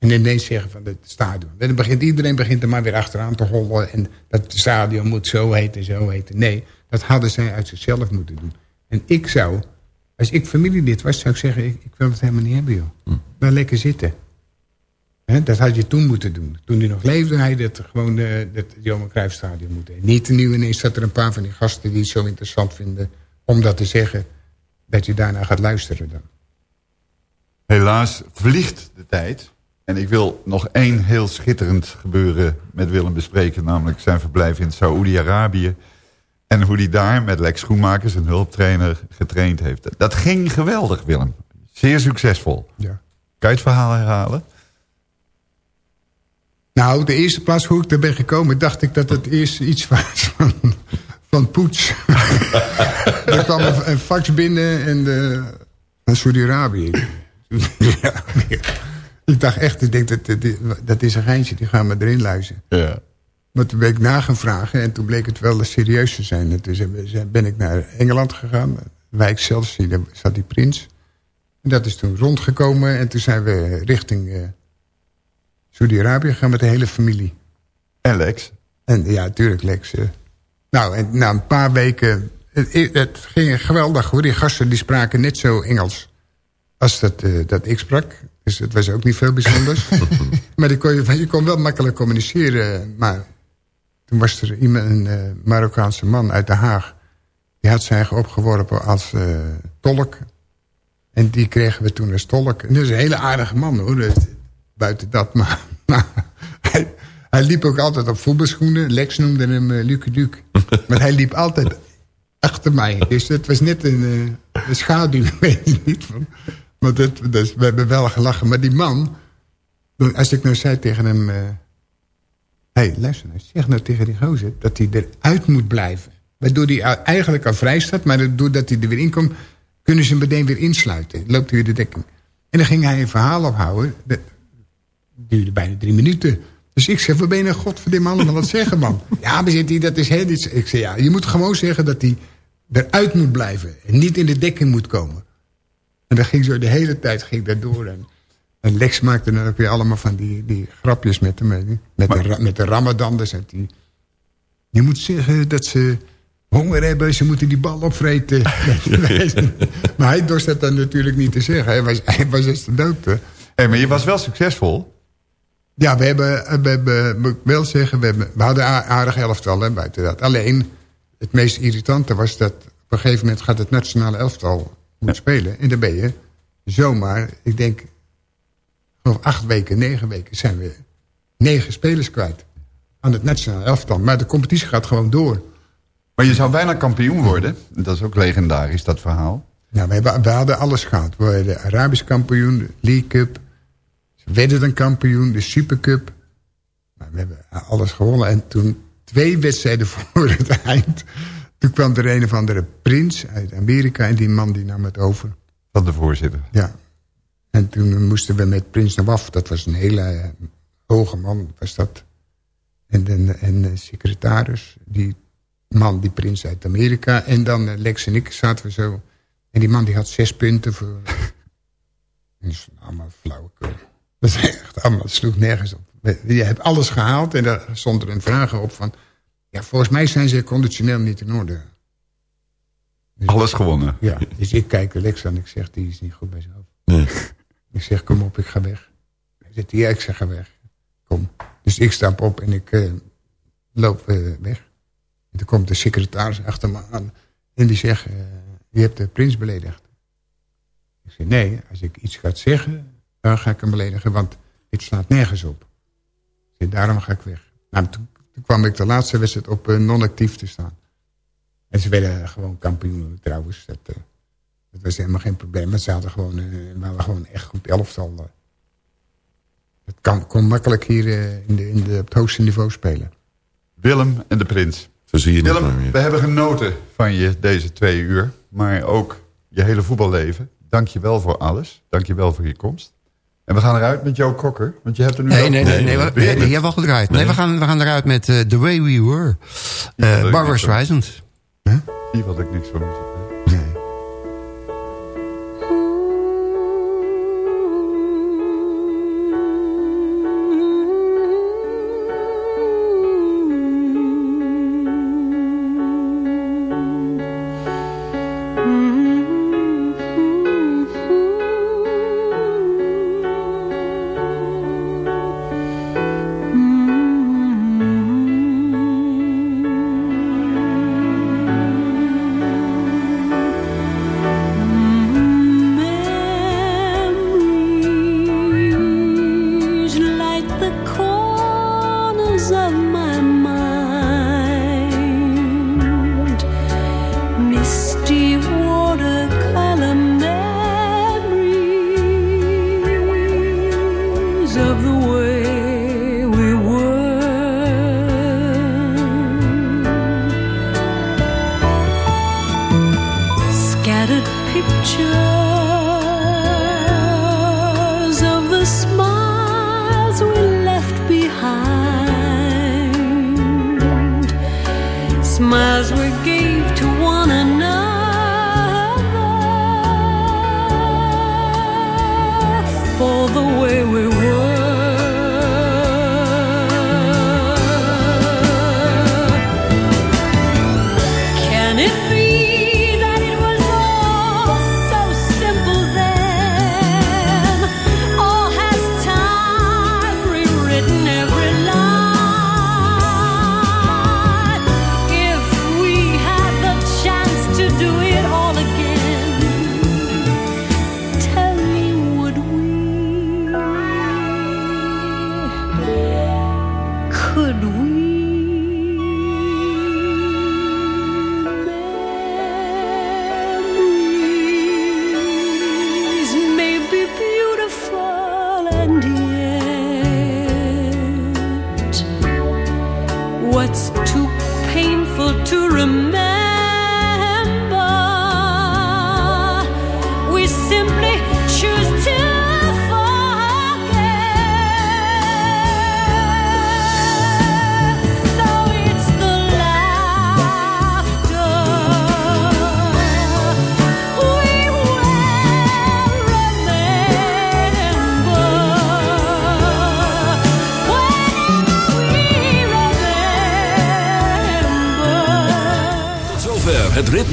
En ineens zeggen van het stadion. En dan begint iedereen begint er maar weer achteraan te hollen... en dat het stadion moet zo heten, zo heten. Nee, dat hadden zij uit zichzelf moeten doen. En ik zou, als ik familielid was, zou ik zeggen... ik, ik wil het helemaal niet hebben, joh. Wel lekker zitten. Dat had je toen moeten doen. Toen hij nog leefde, had je dat gewoon uh, het Johan Cruijffstadion moeten. Niet nu ineens dat er een paar van die gasten die het zo interessant vinden... om dat te zeggen, dat je daarna gaat luisteren dan. Helaas vliegt de tijd. En ik wil nog één heel schitterend gebeuren met Willem bespreken. Namelijk zijn verblijf in Saoedi-Arabië. En hoe hij daar met Lex Schoenmakers, een hulptrainer, getraind heeft. Dat ging geweldig, Willem. Zeer succesvol. Ja. Kan je het verhaal herhalen? Nou, de eerste plaats hoe ik daar ben gekomen... dacht ik dat het eerst iets was van, van poets. er kwam een, fax binnen en de, van Saudi-Arabië. ik dacht echt, ik denk dat, dat, dat is een geintje, die gaan we erin luisteren. Ja. Maar toen ben ik na gaan vragen en toen bleek het wel serieus te zijn. En toen ben ik naar Engeland gegaan. Wijk Chelsea, daar zat die prins. En dat is toen rondgekomen en toen zijn we richting uh, Saudi-Arabië gegaan met de hele familie. En Lex? En ja, tuurlijk Lex. Uh. Nou, en na een paar weken... Het, het, ging geweldig hoor. Die gasten die spraken net zo Engels als dat, uh, dat ik sprak. Dus het was ook niet veel bijzonders. maar die kon je, je kon wel makkelijk communiceren. Maar toen was er iemand, een uh, Marokkaanse man uit Den Haag. Die had zich opgeworpen als uh, tolk. En die kregen we toen als tolk. En dat is een hele aardige man hoor. Buiten dat. Maar, maar hij, hij, liep ook altijd op voetbalschoenen. Lex noemde hem uh, Luke Duke. maar hij liep altijd achter mij. Dus het was net een, een schaduw. weet je niet van. Maar dat, dat, we hebben wel gelachen. Maar die man, als ik nou zei tegen hem... Hé, uh, hey, luister nou, zeg nou tegen die gozer... dat hij eruit moet blijven. Waardoor hij eigenlijk al vrij staat... maar doordat hij er weer in komt... kunnen ze hem meteen weer insluiten. Loopt hij weer de dekking. En dan ging hij een verhaal ophouden. Dat duurde bijna drie minuten. Dus ik zeg, waar ben je nou godverdomme allemaal wat zeggen, man? Ja, maar zit hij, dat is heel iets... Ik zeg, ja, je moet gewoon zeggen dat hij eruit moet blijven. En niet in de dekking moet komen. En dat ging zo de hele tijd ging dat door. En, en Lex maakte dan ook weer allemaal van die, die grapjes met hem. Met, maar, de, met de ramadan. Dus die, je moet zeggen dat ze honger hebben. Ze moeten die bal opvreten. maar hij dorst dat dan natuurlijk niet te zeggen. Hij was, hij was eens de dood. Hey, maar je was wel succesvol. Ja, we hebben, we hebben moet ik wel zeggen, we, hebben, we hadden aardig elftal hè, buiten dat. Alleen, het meest irritante was dat op een gegeven moment gaat het nationale elftal moet spelen. En dan ben je zomaar, ik denk, geloof acht weken, negen weken zijn we negen spelers kwijt. Aan het nationale elftal. Maar de competitie gaat gewoon door. Maar je zou bijna kampioen worden. Dat is ook legendarisch, dat verhaal. Nou, we, hebben, we hadden alles gehad. We werden de Arabisch kampioen, de League Cup. Ze werden dan kampioen, de Supercup. Maar we hebben alles gewonnen. En toen, twee wedstrijden voor het eind... Toen kwam er een of andere prins uit Amerika en die man die nam het over. Van de voorzitter? Ja. En toen moesten we met prins Nawaf, dat was een hele uh, hoge man, was dat. En de, en de secretaris, die man, die prins uit Amerika. En dan uh, Lex en ik zaten we zo. En die man die had zes punten voor... en dat is allemaal flauwekul. Dat is echt allemaal, het sloeg nergens op. Je hebt alles gehaald en daar stond er een vraag op van... Ja, volgens mij zijn ze conditioneel niet in orde. Dus Alles gewonnen. Ja, dus ik kijk Alex aan en ik zeg, die is niet goed bij zichzelf. Nee. Ik zeg, kom op, ik ga weg. zit hij, ja, ik zeg ga weg. Kom. Dus ik stap op en ik eh, loop eh, weg. En toen komt de secretaris achter me aan. En die zegt, eh, je hebt de prins beledigd. Ik zeg, nee, als ik iets ga zeggen, dan ga ik hem beledigen. Want dit slaat nergens op. Ik zeg, daarom ga ik weg. Nou, toen, toen kwam ik de laatste wedstrijd op eh, non-actief te staan. En ze werden gewoon kampioen trouwens. Dat, eh, dat was helemaal geen probleem. Maar ze hadden gewoon, eh, we hadden gewoon echt goed elftal. eh. Het kan, kon makkelijk hier eh, in de, in de, op het hoogste niveau spelen. Willem en de prins. Zo zie je het maar Willem, weer. we hebben genoten van je deze twee uur. Maar ook je hele voetballeven. Dank je wel voor alles. Dank je wel voor je komst. En we gaan eruit met Joe Kokker. Want je hebt er nu Nee, nee, nee, nee, we- nee, nee, jij hebt wel gedraaid. Nee, we gaan, we gaan eruit met eh, The Way We Were. Uh, Barbara. Streisand. Die had ik niks van smiles we